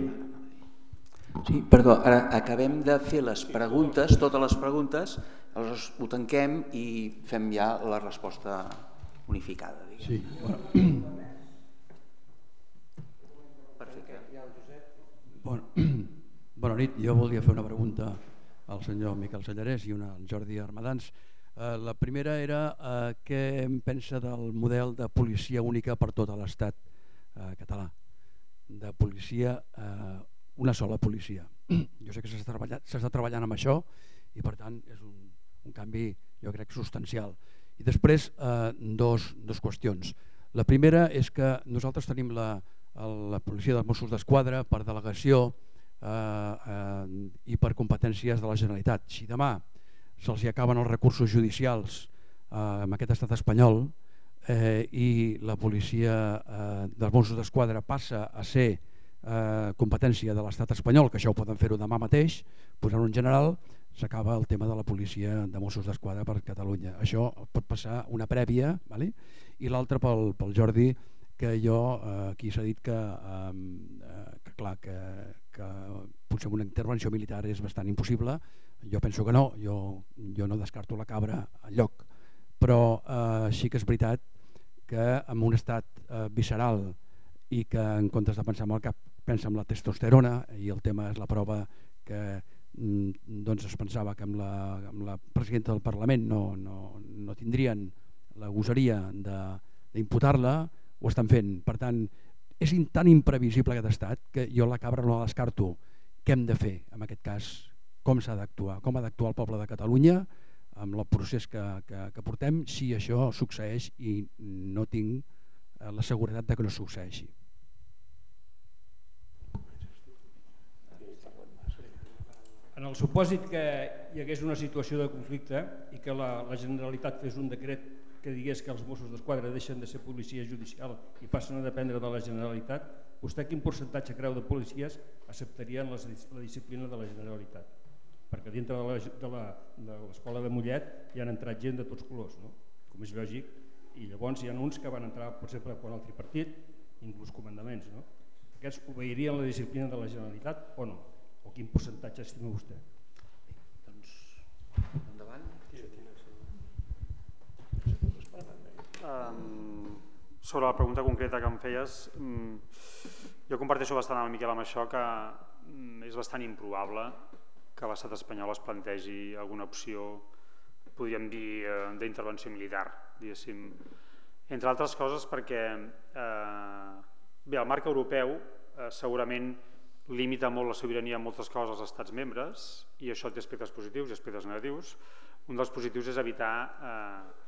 Sí, perdó, ara acabem de fer les preguntes, totes les preguntes, aleshores ho tanquem i fem ja la resposta unificada. Diguem. Sí, bueno. Perfecte. Bueno, [CLEARS THROAT] bona nit, jo volia fer una pregunta el senyor Miquel Sallarès i una al Jordi Armadans. Eh, la primera era eh, què em pensa del model de policia única per tot l'estat eh, català, de policia, eh, una sola policia. Jo sé que s'està treballant, treballant amb això i per tant és un, un canvi jo crec substancial. I després eh, dos, dos qüestions. La primera és que nosaltres tenim la, la policia dels Mossos d'Esquadra per delegació eh, eh, i per competències de la Generalitat. Si demà se'ls acaben els recursos judicials eh, amb aquest estat espanyol eh, i la policia eh, dels Mossos d'Esquadra passa a ser eh, competència de l'estat espanyol, que això ho poden fer-ho demà mateix, posant un general, s'acaba el tema de la policia de Mossos d'Esquadra per Catalunya. Això pot passar una prèvia, vale? i l'altra pel, pel Jordi, que jo, eh, aquí s'ha dit que, eh, que clar, que, que potser una intervenció militar és bastant impossible, jo penso que no, jo, jo no descarto la cabra al lloc, però eh, sí que és veritat que en un estat eh, visceral i que en comptes de pensar amb el cap pensa en la testosterona i el tema és la prova que mm, doncs es pensava que amb la, amb la presidenta del Parlament no, no, no tindrien la gosaria d'imputar-la, ho estan fent. Per tant, és tan imprevisible aquest estat que jo la cabra no la descarto. Què hem de fer en aquest cas? Com s'ha d'actuar? Com ha d'actuar el poble de Catalunya? amb el procés que, que, que portem si això succeeix i no tinc eh, la seguretat de que no succeeixi. En el supòsit que hi hagués una situació de conflicte i que la, la Generalitat fes un decret que digués que els Mossos d'Esquadra deixen de ser policia judicial i passen a dependre de la Generalitat, vostè quin percentatge creu de policies acceptarien la, la disciplina de la Generalitat? perquè dintre de l'escola de, de Mollet hi han entrat gent de tots colors, no? com és lògic, i llavors hi ha uns que van entrar, per exemple, quan el tripartit, inclús comandaments. No? Aquests obeirien la disciplina de la Generalitat o no? O quin percentatge estima vostè? Doncs, endavant. Um, sobre la pregunta concreta que em feies, jo comparteixo bastant amb el Miquel amb això que és bastant improbable que l'estat espanyol es plantegi alguna opció, podríem dir, eh, d'intervenció militar, diguéssim. Entre altres coses perquè eh, bé, el marc europeu eh, segurament limita molt la sobirania en moltes coses als estats membres i això té aspectes positius i aspectes negatius. Un dels positius és evitar eh,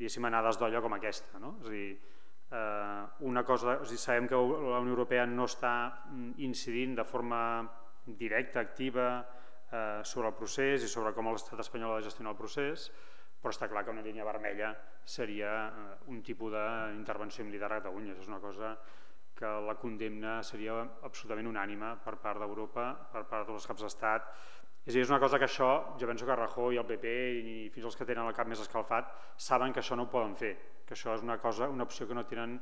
diguéssim, anades d'olla com aquesta. No? És a dir, eh, una cosa, a dir, sabem que la Unió Europea no està mm, incidint de forma directa, activa, eh, sobre el procés i sobre com l'estat espanyol ha de gestionar el procés, però està clar que una línia vermella seria eh, un tipus d'intervenció militar a Catalunya. Això és una cosa que la condemna seria absolutament unànima per part d'Europa, per part dels caps d'estat. És dir, és una cosa que això, jo penso que Rajoy el PP i fins els que tenen el cap més escalfat saben que això no ho poden fer, que això és una cosa, una opció que no tenen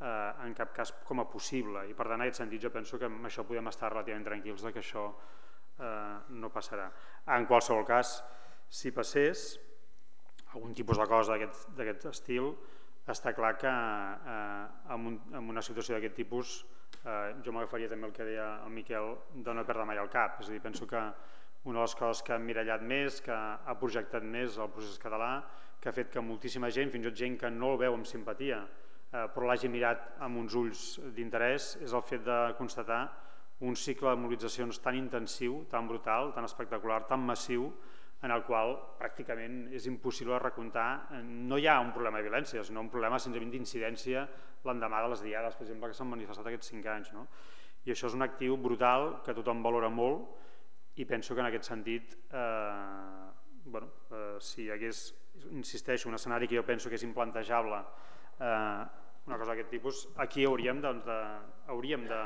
eh, en cap cas com a possible i per tant en aquest sentit jo penso que amb això podem estar relativament tranquils de que això eh, no passarà. En qualsevol cas, si passés algun tipus de cosa d'aquest estil, està clar que eh, en, un, en una situació d'aquest tipus eh, jo m'agafaria també el que deia el Miquel de no perdre mai el cap, és a dir, penso que una de les coses que ha mirallat més, que ha projectat més el procés català, que ha fet que moltíssima gent, fins i tot gent que no el veu amb simpatia, eh, però l'hagi mirat amb uns ulls d'interès, és el fet de constatar un cicle de mobilitzacions tan intensiu, tan brutal, tan espectacular, tan massiu, en el qual pràcticament és impossible recontar, no hi ha un problema de violència, sinó un problema senzillament d'incidència l'endemà de les diades, per exemple, que s'han manifestat aquests cinc anys. No? I això és un actiu brutal que tothom valora molt i penso que en aquest sentit, eh, bueno, eh, si hi hagués, insisteixo, un escenari que jo penso que és implantejable, eh, una cosa d'aquest tipus, aquí hauríem, doncs, de, hauríem de,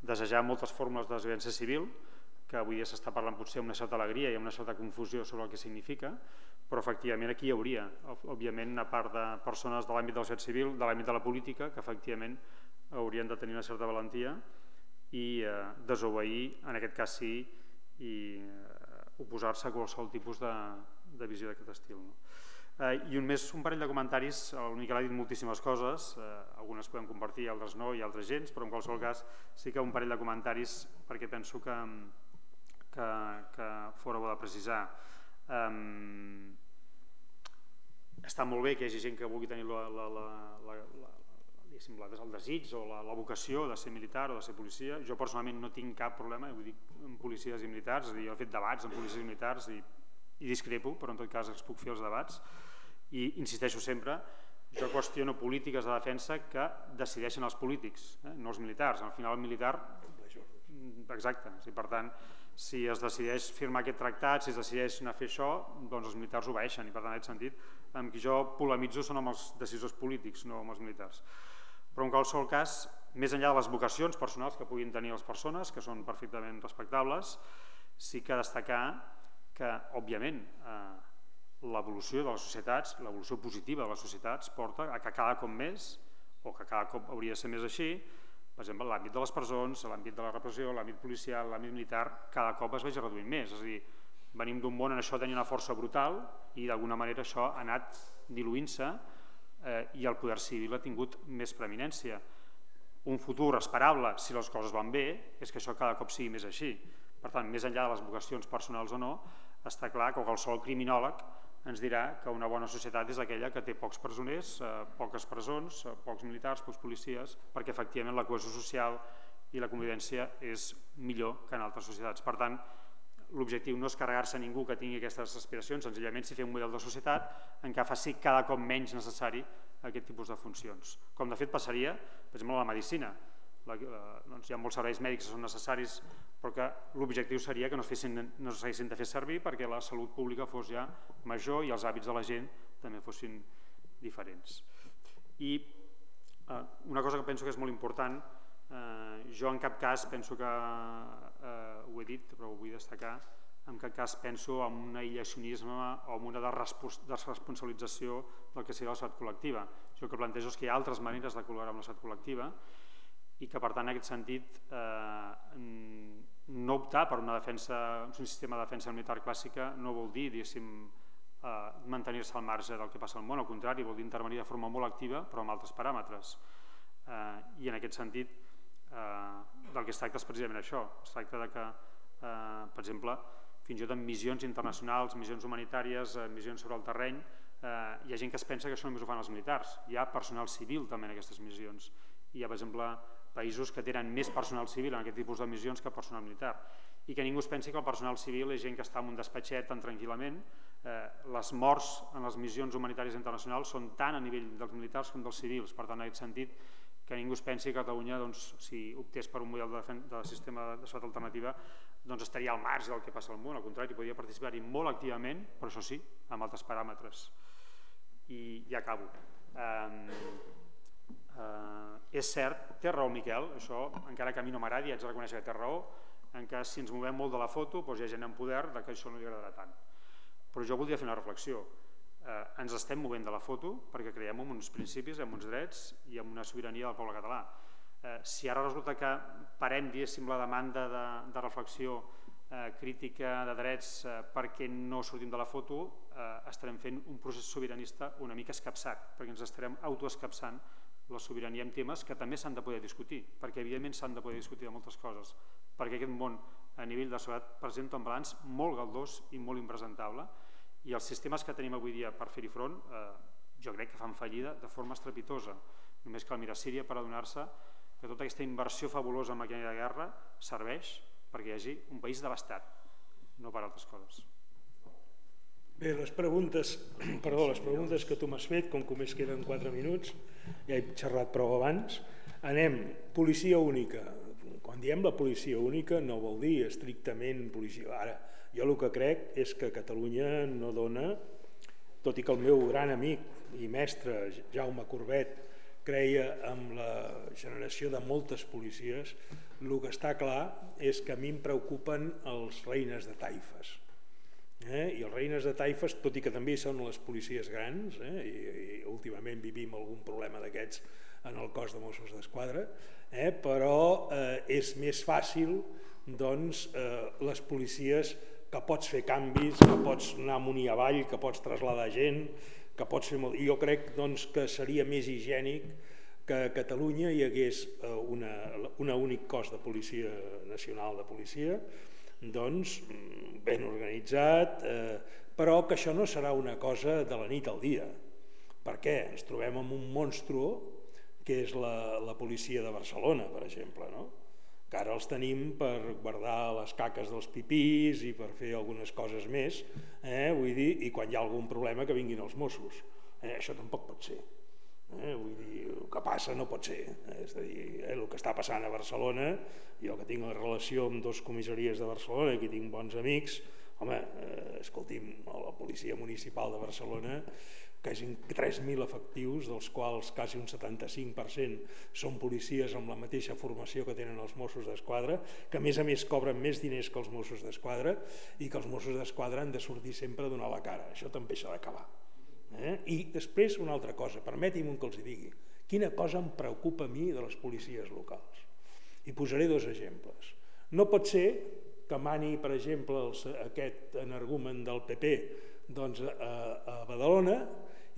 desejar moltes fórmules de desobediència civil, que avui dia s'està parlant potser amb una certa alegria i amb una certa confusió sobre el que significa, però efectivament aquí hi hauria, òbviament, a part de persones de l'àmbit del set civil, de l'àmbit de la política, que efectivament haurien de tenir una certa valentia i eh, desobeir, en aquest cas sí, i eh, oposar-se a qualsevol tipus de, de visió d'aquest estil. No? Eh, I un, més, un parell de comentaris, el Miquel ha dit moltíssimes coses, eh, algunes podem compartir, altres no, i altres gens, però en qualsevol cas sí que un parell de comentaris perquè penso que, que, que fora bo de precisar. Um, està molt bé que hi hagi gent que vulgui tenir la, la, la, la, la, el desig o la, la vocació de ser militar o de ser policia. Jo personalment no tinc cap problema vull dir, amb policies i militars, és a dir, jo he fet debats amb policies i militars i, i discrepo, però en tot cas es puc fer els debats i insisteixo sempre, jo qüestiono polítiques de defensa que decideixen els polítics, eh? no els militars. Al final el militar... Exacte. I per tant, si es decideix firmar aquest tractat, si es decideix anar a fer això, doncs els militars obeeixen i per tant en aquest sentit amb qui jo polemitzo són amb els decisors polítics, no amb els militars. Però en qualsevol cas, més enllà de les vocacions personals que puguin tenir les persones, que són perfectament respectables, sí que destacar que, òbviament, eh, l'evolució de les societats, l'evolució positiva de les societats porta a que cada cop més, o que cada cop hauria de ser més així, per exemple, l'àmbit de les presons, l'àmbit de la repressió, l'àmbit policial, l'àmbit militar, cada cop es vagi reduint més. És a dir, venim d'un món on això tenia una força brutal i d'alguna manera això ha anat diluint-se eh, i el poder civil ha tingut més preeminència. Un futur esperable, si les coses van bé, és que això cada cop sigui més així. Per tant, més enllà de les vocacions personals o no, està clar que qualsevol criminòleg ens dirà que una bona societat és aquella que té pocs presoners, eh, poques presons, eh, pocs militars, pocs policies, perquè efectivament la cohesió social i la convivència és millor que en altres societats. Per tant, l'objectiu no és carregar-se ningú que tingui aquestes aspiracions, senzillament si fer un model de societat en què faci cada cop menys necessari aquest tipus de funcions. Com de fet passaria, per exemple, a la medicina. La, eh, doncs hi ha molts serveis mèdics que són necessaris però que l'objectiu seria que no es, no de fer servir perquè la salut pública fos ja major i els hàbits de la gent també fossin diferents. I eh, una cosa que penso que és molt important, eh, jo en cap cas penso que, eh, ho he dit però ho vull destacar, en cap cas penso en un aïllacionisme o en una desresponsabilització del que seria la salut col·lectiva. Jo el que plantejo és que hi ha altres maneres de col·laborar amb la salut col·lectiva i que per tant en aquest sentit eh, no optar per una defensa, un sistema de defensa militar clàssica no vol dir eh, mantenir-se al marge del que passa al món, al contrari, vol dir intervenir de forma molt activa però amb altres paràmetres. Eh, I en aquest sentit eh, del que es tracta és precisament això, es tracta de que, eh, per exemple, fins i tot en missions internacionals, missions humanitàries, eh, missions sobre el terreny, eh, hi ha gent que es pensa que això només ho fan els militars. Hi ha personal civil també en aquestes missions. Hi ha, per exemple, països que tenen més personal civil en aquest tipus de missions que personal militar i que ningú es pensi que el personal civil és gent que està en un despatxet tan tranquil·lament eh, les morts en les missions humanitàries internacionals són tant a nivell dels militars com dels civils per tant en aquest sentit que ningú es pensi que Catalunya doncs, si optés per un model de, de sistema de salut alternativa doncs estaria al marge del que passa al món al contrari, podria participar-hi molt activament però això sí, amb altres paràmetres i ja acabo eh, Eh, és cert, té raó Miquel, això encara que a mi no m'agradi, haig de reconèixer que té raó, en què si ens movem molt de la foto doncs hi ha gent en poder de que això no li agradarà tant. Però jo voldria fer una reflexió. Eh, ens estem movent de la foto perquè creiem en uns principis, en uns drets i en una sobirania del poble català. Eh, si ara resulta que parem, diguéssim, la demanda de, de reflexió eh, crítica de drets eh, perquè no sortim de la foto, eh, estarem fent un procés sobiranista una mica escapçat, perquè ens estarem autoescapçant la sobirania en temes que també s'han de poder discutir, perquè evidentment s'han de poder discutir de moltes coses, perquè aquest món a nivell de seguretat presenta un balanç molt galdós i molt impresentable i els sistemes que tenim avui dia per fer-hi front eh, jo crec que fan fallida de forma estrepitosa. Només cal mirar Síria per adonar-se que tota aquesta inversió fabulosa en maquinària de guerra serveix perquè hi hagi un país devastat, no per altres coses. Bé, les preguntes, [CLEARS THROAT] perdó, les preguntes que tu m'has fet, com que només queden 4 minuts, ja he xerrat prou abans, anem, policia única. Quan diem la policia única no vol dir estrictament policia. Ara, jo el que crec és que Catalunya no dona, tot i que el meu gran amic i mestre Jaume Corbet creia en la generació de moltes policies, el que està clar és que a mi em preocupen els reines de taifes eh? i els reines de taifes, tot i que també són les policies grans, eh? I, i últimament vivim algun problema d'aquests en el cos de Mossos d'Esquadra, eh? però eh, és més fàcil doncs, eh, les policies que pots fer canvis, que pots anar amunt i avall, que pots trasladar gent, que pots fer molt... Jo crec doncs, que seria més higiènic que a Catalunya hi hagués eh, una, una únic cos de policia nacional de policia, doncs, ben organitzat, eh, però que això no serà una cosa de la nit al dia. Per què? Ens trobem amb un monstru que és la, la policia de Barcelona, per exemple, no? Que ara els tenim per guardar les caques dels pipís i per fer algunes coses més, eh? Vull dir, i quan hi ha algun problema que vinguin els Mossos. Eh? Això tampoc pot ser. Eh? Vull dir, el que passa no pot ser. Eh? És a dir, eh? el que està passant a Barcelona, jo que tinc relació amb dos comissaries de Barcelona, que tinc bons amics, home, eh, escolti'm, la policia municipal de Barcelona que hagin 3.000 efectius, dels quals quasi un 75% són policies amb la mateixa formació que tenen els Mossos d'Esquadra, que a més a més cobren més diners que els Mossos d'Esquadra i que els Mossos d'Esquadra han de sortir sempre a donar la cara. Això també s'ha d'acabar. Eh? I després una altra cosa, permeti'm que els digui. Quina cosa em preocupa a mi de les policies locals? I posaré dos exemples. No pot ser que mani, per exemple, els, aquest energumen del PP doncs, a, a Badalona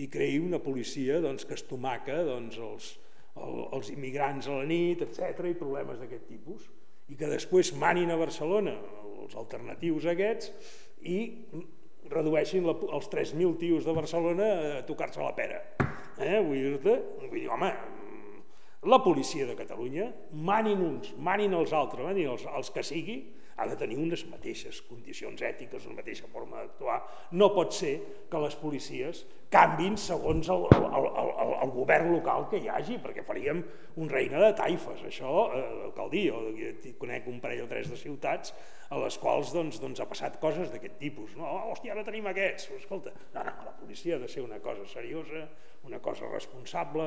i creï una policia doncs, que estomaca doncs, els, el, els immigrants a la nit, etc i problemes d'aquest tipus, i que després manin a Barcelona els alternatius aquests i redueixin la, els 3.000 tios de Barcelona a tocar-se la pera. Eh? Vull dir-te, vull dir, home, la policia de Catalunya, manin uns, manin els altres, manin els, els que sigui, ha de tenir unes mateixes condicions ètiques, una mateixa forma d'actuar. No pot ser que les policies canvin segons el, el, el, el govern local que hi hagi, perquè faríem un reina de taifes. Això eh, cal dir, jo conec un parell o tres de ciutats a les quals doncs, doncs ha passat coses d'aquest tipus. No? Oh, hòstia, ara tenim aquests. Escolta, no, no, la policia ha de ser una cosa seriosa, una cosa responsable,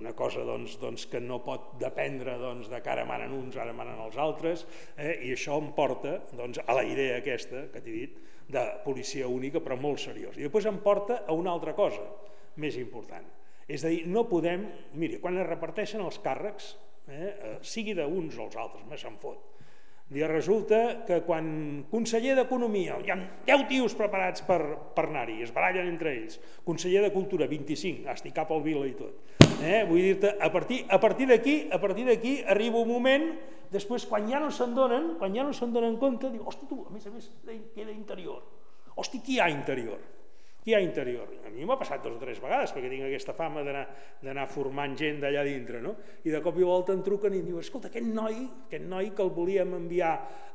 una cosa doncs, doncs, que no pot dependre doncs, de que ara manen uns, ara manen els altres, eh? i això em porta doncs, a la idea aquesta que t'he dit, de policia única però molt seriós. I després em porta a una altra cosa més important. És a dir, no podem... Miri, quan es reparteixen els càrrecs, eh, eh sigui d'uns o els altres, me se'n fot. I resulta que quan conseller d'Economia, hi ha 10 tios preparats per, per anar-hi, es barallen entre ells, conseller de Cultura, 25, estic cap al vila i tot. Eh? Vull dir-te, a partir, a partir d'aquí a partir d'aquí arriba un moment Després, quan ja no se'n donen, quan ja no se'n donen compte, diu, hosti, tu, a més a més, queda interior. Hosti, qui hi ha interior? Qui hi ha interior? A mi m'ha passat dues o tres vegades, perquè tinc aquesta fama d'anar formant gent d'allà dintre, no? I de cop i volta em truquen i em diuen, escolta, aquest noi, aquest noi que el volíem enviar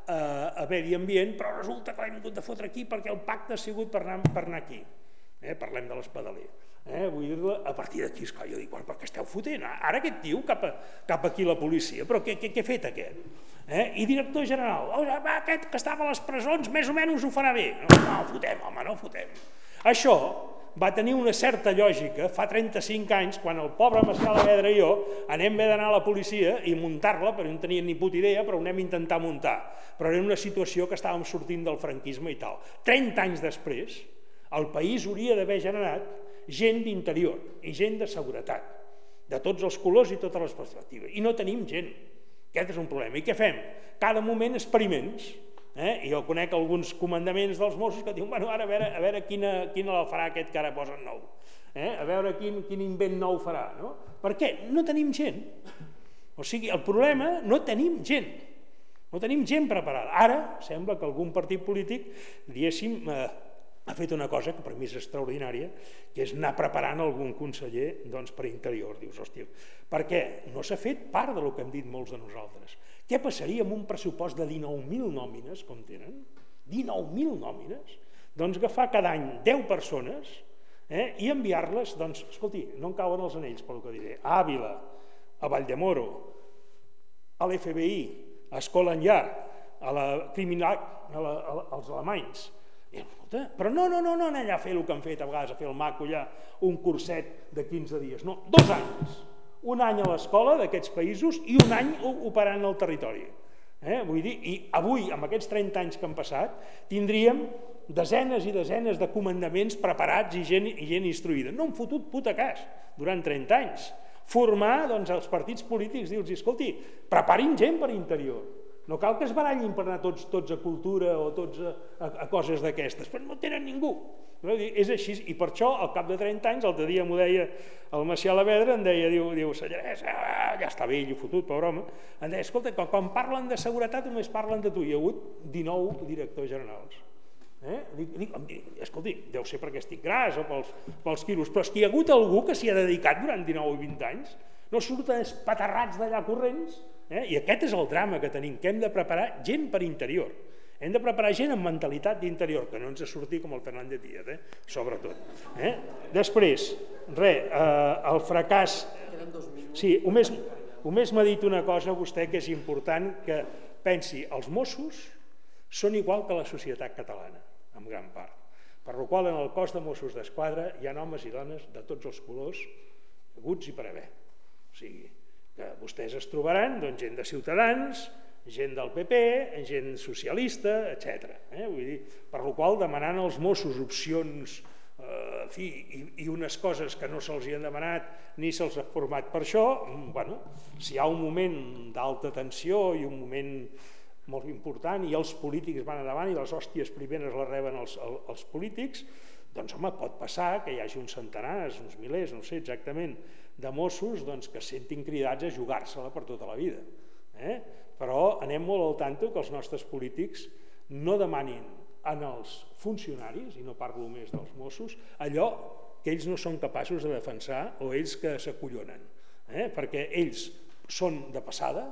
a, a Medi Ambient, però resulta que l'hem vingut de fotre aquí perquè el pacte ha sigut per anar, per anar aquí. Eh? Parlem de l'espedaler. Eh? Vull dir a partir d'aquí, esclar, jo dic, bueno, per què esteu fotent? Ara aquest tio cap, a, cap aquí la policia, però què, què, què ha fet aquest? Eh? I director general, oh, aquest que estava a les presons més o menys ho farà bé. No, no fotem, home, no fotem. Això va tenir una certa lògica fa 35 anys, quan el pobre Macià Lavedra i jo anem bé d'anar a la policia i muntar-la, però no tenien ni puta idea, però ho anem a intentar muntar. Però era una situació que estàvem sortint del franquisme i tal. 30 anys després, el país hauria d'haver generat gent d'interior i gent de seguretat, de tots els colors i totes les perspectives. I no tenim gent. Aquest és un problema. I què fem? Cada moment experiments. Eh? I jo conec alguns comandaments dels Mossos que diuen, bueno, ara a veure, a veure quina, quina la farà aquest que ara posen nou. Eh? A veure quin, quin invent nou farà. No? Per què? No tenim gent. O sigui, el problema, no tenim gent. No tenim gent preparada. Ara sembla que algun partit polític, diguéssim, eh, ha fet una cosa que per mi és extraordinària, que és anar preparant algun conseller doncs, per interior. Dius, hòstia, per què? No s'ha fet part del que hem dit molts de nosaltres. Què passaria amb un pressupost de 19.000 nòmines, com tenen? 19.000 nòmines? Doncs agafar cada any 10 persones eh, i enviar-les, doncs, escolti, no en cauen els anells pel que diré, a Àvila, a Valldemoro, a l'FBI, a Escola Enllar, a la criminal, a la, a, als alemanys, escolta, però no, no, no, no anar allà a fer el que han fet a vegades, a fer el maco allà, un curset de 15 dies, no, dos anys. Un any a l'escola d'aquests països i un any operant al territori. Eh? Vull dir, i avui, amb aquests 30 anys que han passat, tindríem desenes i desenes de comandaments preparats i gent, i gent instruïda. No han fotut puta cas durant 30 anys. Formar doncs, els partits polítics, dir-los, escolti, preparin gent per interior no cal que es barallin per anar tots, tots a cultura o tots a, a, a coses d'aquestes, però no tenen ningú. No? És així, i per això, al cap de 30 anys, l'altre dia m'ho deia el Macià Lavedra, em deia, diu, diu Sallarès, ah, ja està vell i fotut, pobre home, em deia, escolta, quan, quan parlen de seguretat només parlen de tu, hi ha hagut 19 directors generals. Eh? Dic, dic, escolti, deu ser perquè estic gras o pels, pels quilos, però és que hi ha hagut algú que s'hi ha dedicat durant 19 o 20 anys, no surten espaterrats d'allà corrents, Eh? I aquest és el drama que tenim, que hem de preparar gent per interior. Hem de preparar gent amb mentalitat d'interior, que no ens surti com el Fernández Díaz, eh? sobretot. Eh? Després, res, eh, el fracàs... Sí, només, només m'ha dit una cosa vostè que és important, que pensi, els Mossos són igual que la societat catalana. en gran part. Per la qual en el cos de Mossos d'Esquadra hi ha homes i dones de tots els colors, aguts i per haver. Sigui, que vostès es trobaran doncs, gent de Ciutadans, gent del PP, gent socialista, etc. Eh? Vull dir, per la qual demanant als Mossos opcions eh, fi, i, i unes coses que no se'ls han demanat ni se'ls ha format per això, mm, bueno, si hi ha un moment d'alta tensió i un moment molt important i els polítics van endavant i les hòsties primeres les reben els, els, els polítics, doncs home, pot passar que hi hagi uns centenars, uns milers, no sé exactament, de Mossos doncs, que sentin cridats a jugar-se-la per tota la vida. Eh? Però anem molt al tanto que els nostres polítics no demanin en els funcionaris, i no parlo més dels Mossos, allò que ells no són capaços de defensar o ells que s'acollonen. Eh? Perquè ells són de passada,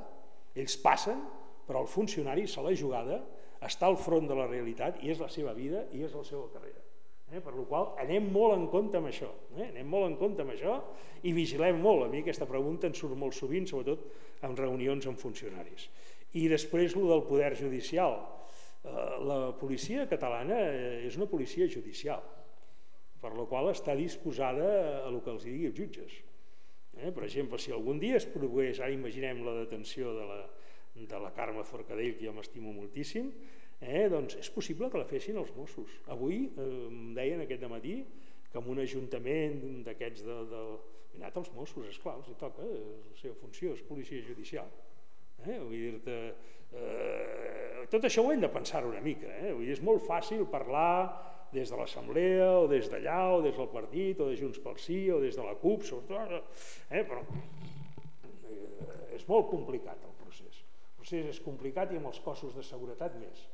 ells passen, però el funcionari se l'ha jugada, està al front de la realitat i és la seva vida i és la seva carrera. Eh? Per la qual anem molt en compte amb això, eh? anem molt en compte amb això i vigilem molt. A mi aquesta pregunta em surt molt sovint, sobretot en reunions amb funcionaris. I després el del poder judicial. Eh, la policia catalana eh, és una policia judicial, per la qual està disposada a el que els digui els jutges. Eh? Per exemple, si algun dia es produeix, ara imaginem la detenció de la, de la Carme Forcadell, que jo m'estimo moltíssim, eh, doncs és possible que la fessin els Mossos. Avui eh, em deien aquest matí que en un ajuntament d'aquests de, de... He anat als Mossos, és clar, els toca, és la seva funció, és policia judicial. Eh? Vull dir-te, eh, tot això ho hem de pensar una mica. Eh? Vull dir, és molt fàcil parlar des de l'Assemblea o des d'allà o des del partit o de Junts pel Sí o des de la CUP, sobretot, eh? però eh, és molt complicat el procés. El procés és complicat i amb els cossos de seguretat més.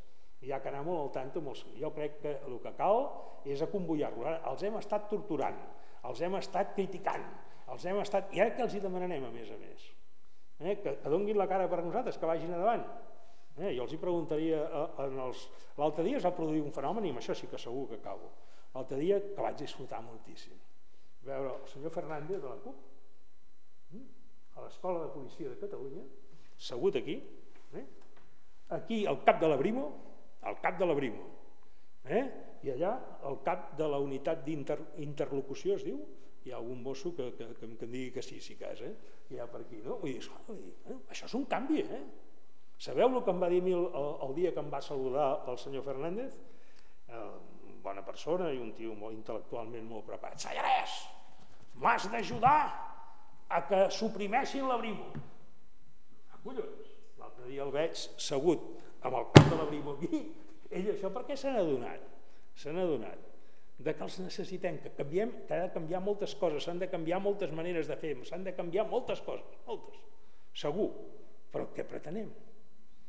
Hi ha que anar molt al tanto. Els... Jo crec que el que cal és acombollar-lo. Els hem estat torturant, els hem estat criticant, els hem estat... I ara què els hi demanarem a més a més? Eh? Que, que donguin la cara per nosaltres, que vagin endavant. Eh? Jo els hi preguntaria, eh, els... l'altre dia es va produir un fenomen, i amb això sí que segur que acabo, l'altre dia que vaig disfrutar moltíssim. Veure el senyor Fernández de la CUP, hm? a l'Escola de Policia de Catalunya, segut aquí, eh? aquí al cap de la Brimo, al cap de la Brimo, eh? i allà al cap de la unitat d'interlocució es diu, hi ha algun mosso que, que, que, que em digui que sí, sí que és, eh? hi ha per aquí, no? Vull dir, eh? això és un canvi, eh? Sabeu el que em va dir a mi el, el, dia que em va saludar el senyor Fernández? Eh, bona persona i un tio molt intel·lectualment molt preparat. Sallarès, m'has d'ajudar a que suprimeixin l'abrigo. Ah, collons, l'altre dia el veig segut amb el cap de l'abrigo aquí, ell això per què se n'ha donat? Se n'ha donat de que els necessitem, que, canviem, que ha de canviar moltes coses, s'han de canviar moltes maneres de fer, s'han de canviar moltes coses, moltes, segur, però què pretenem?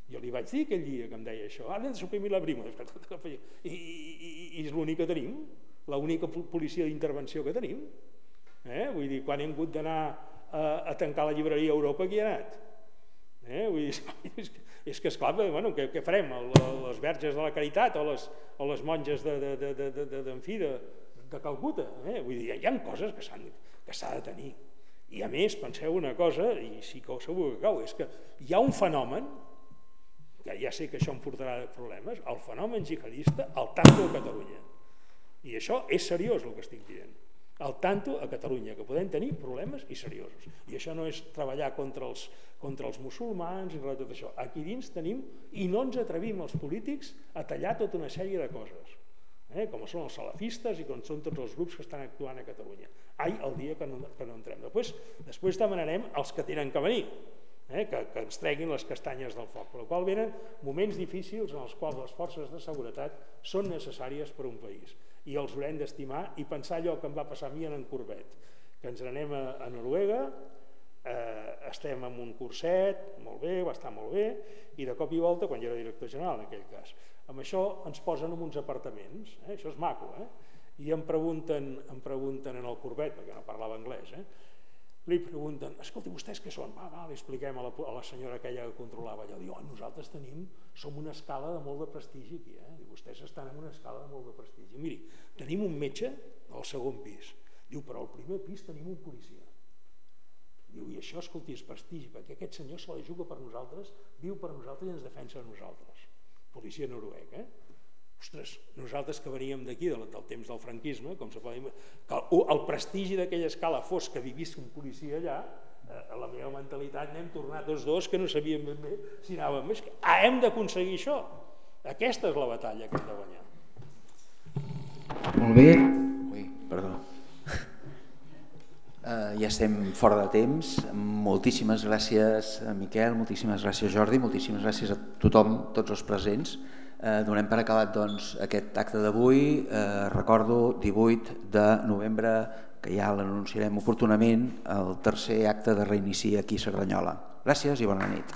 Jo li vaig dir aquell dia que em deia això, ara hem de suprimir la brima, i, i, i és l'únic que tenim, l'única policia d'intervenció que tenim. Eh? Vull dir, quan hem hagut d'anar a, a tancar la llibreria a Europa, qui ha anat? Eh? Vull dir, [LAUGHS] és, que, que esclar, bueno, què, què farem? Les verges de la Caritat o les, o les monges de, de, de, de, de, de, de, de, de Calcuta? Eh? Vull dir, hi ha coses que s'ha de tenir. I a més, penseu una cosa, i sí que segur que cau, és que hi ha un fenomen ja, ja sé que això em portarà problemes, el fenomen jihadista al tanto a Catalunya. I això és seriós el que estic dient. Al tanto a Catalunya, que podem tenir problemes i seriosos. I això no és treballar contra els, contra els musulmans i tot això. Aquí dins tenim, i no ens atrevim els polítics a tallar tota una sèrie de coses, eh? com són els salafistes i com són tots els grups que estan actuant a Catalunya. Ai, el dia que no, que no entrem. Després, després demanarem els que tenen que venir, eh, que, que ens treguin les castanyes del foc, per la qual venen moments difícils en els quals les forces de seguretat són necessàries per un país i els haurem d'estimar i pensar allò que em va passar a mi en en Corbet, que ens n'anem a, a Noruega, eh, estem en un curset, molt bé, va estar molt bé, i de cop i volta, quan jo era director general en aquell cas, amb això ens posen en uns apartaments, eh, això és maco, eh? i em pregunten, em pregunten en el Corbet, perquè no parlava anglès, eh? Li pregunten, escolti, vostès què són? Va, va, li expliquem a la, a la senyora aquella que controlava allò. Diu, oh, nosaltres tenim, som una escala de molt de prestigi aquí, eh? Diu, vostès estan en una escala de molt de prestigi. Miri, tenim un metge al segon pis. Diu, però al primer pis tenim un policia. Diu, i això, escolti, és prestigi, perquè aquest senyor se la juga per nosaltres, viu per nosaltres i ens defensa a nosaltres. Policia noruec, eh? Ostres, nosaltres que veníem d'aquí, del, del temps del franquisme, com se poden, que el, el prestigi d'aquella escala fos que vivís un policia allà, eh, a la meva mentalitat n'hem tornat tots dos que no sabíem ben bé si anàvem més. Ah, hem d'aconseguir això. Aquesta és la batalla que hem de guanyar. Molt bé. Ui, perdó. Uh, [LAUGHS] ja estem fora de temps. Moltíssimes gràcies a Miquel, moltíssimes gràcies Jordi, moltíssimes gràcies a tothom, tots els presents. Eh, donem per acabat doncs, aquest acte d'avui. Eh, recordo 18 de novembre, que ja l'anunciarem oportunament, el tercer acte de reinici aquí a Cerdanyola. Gràcies i bona nit.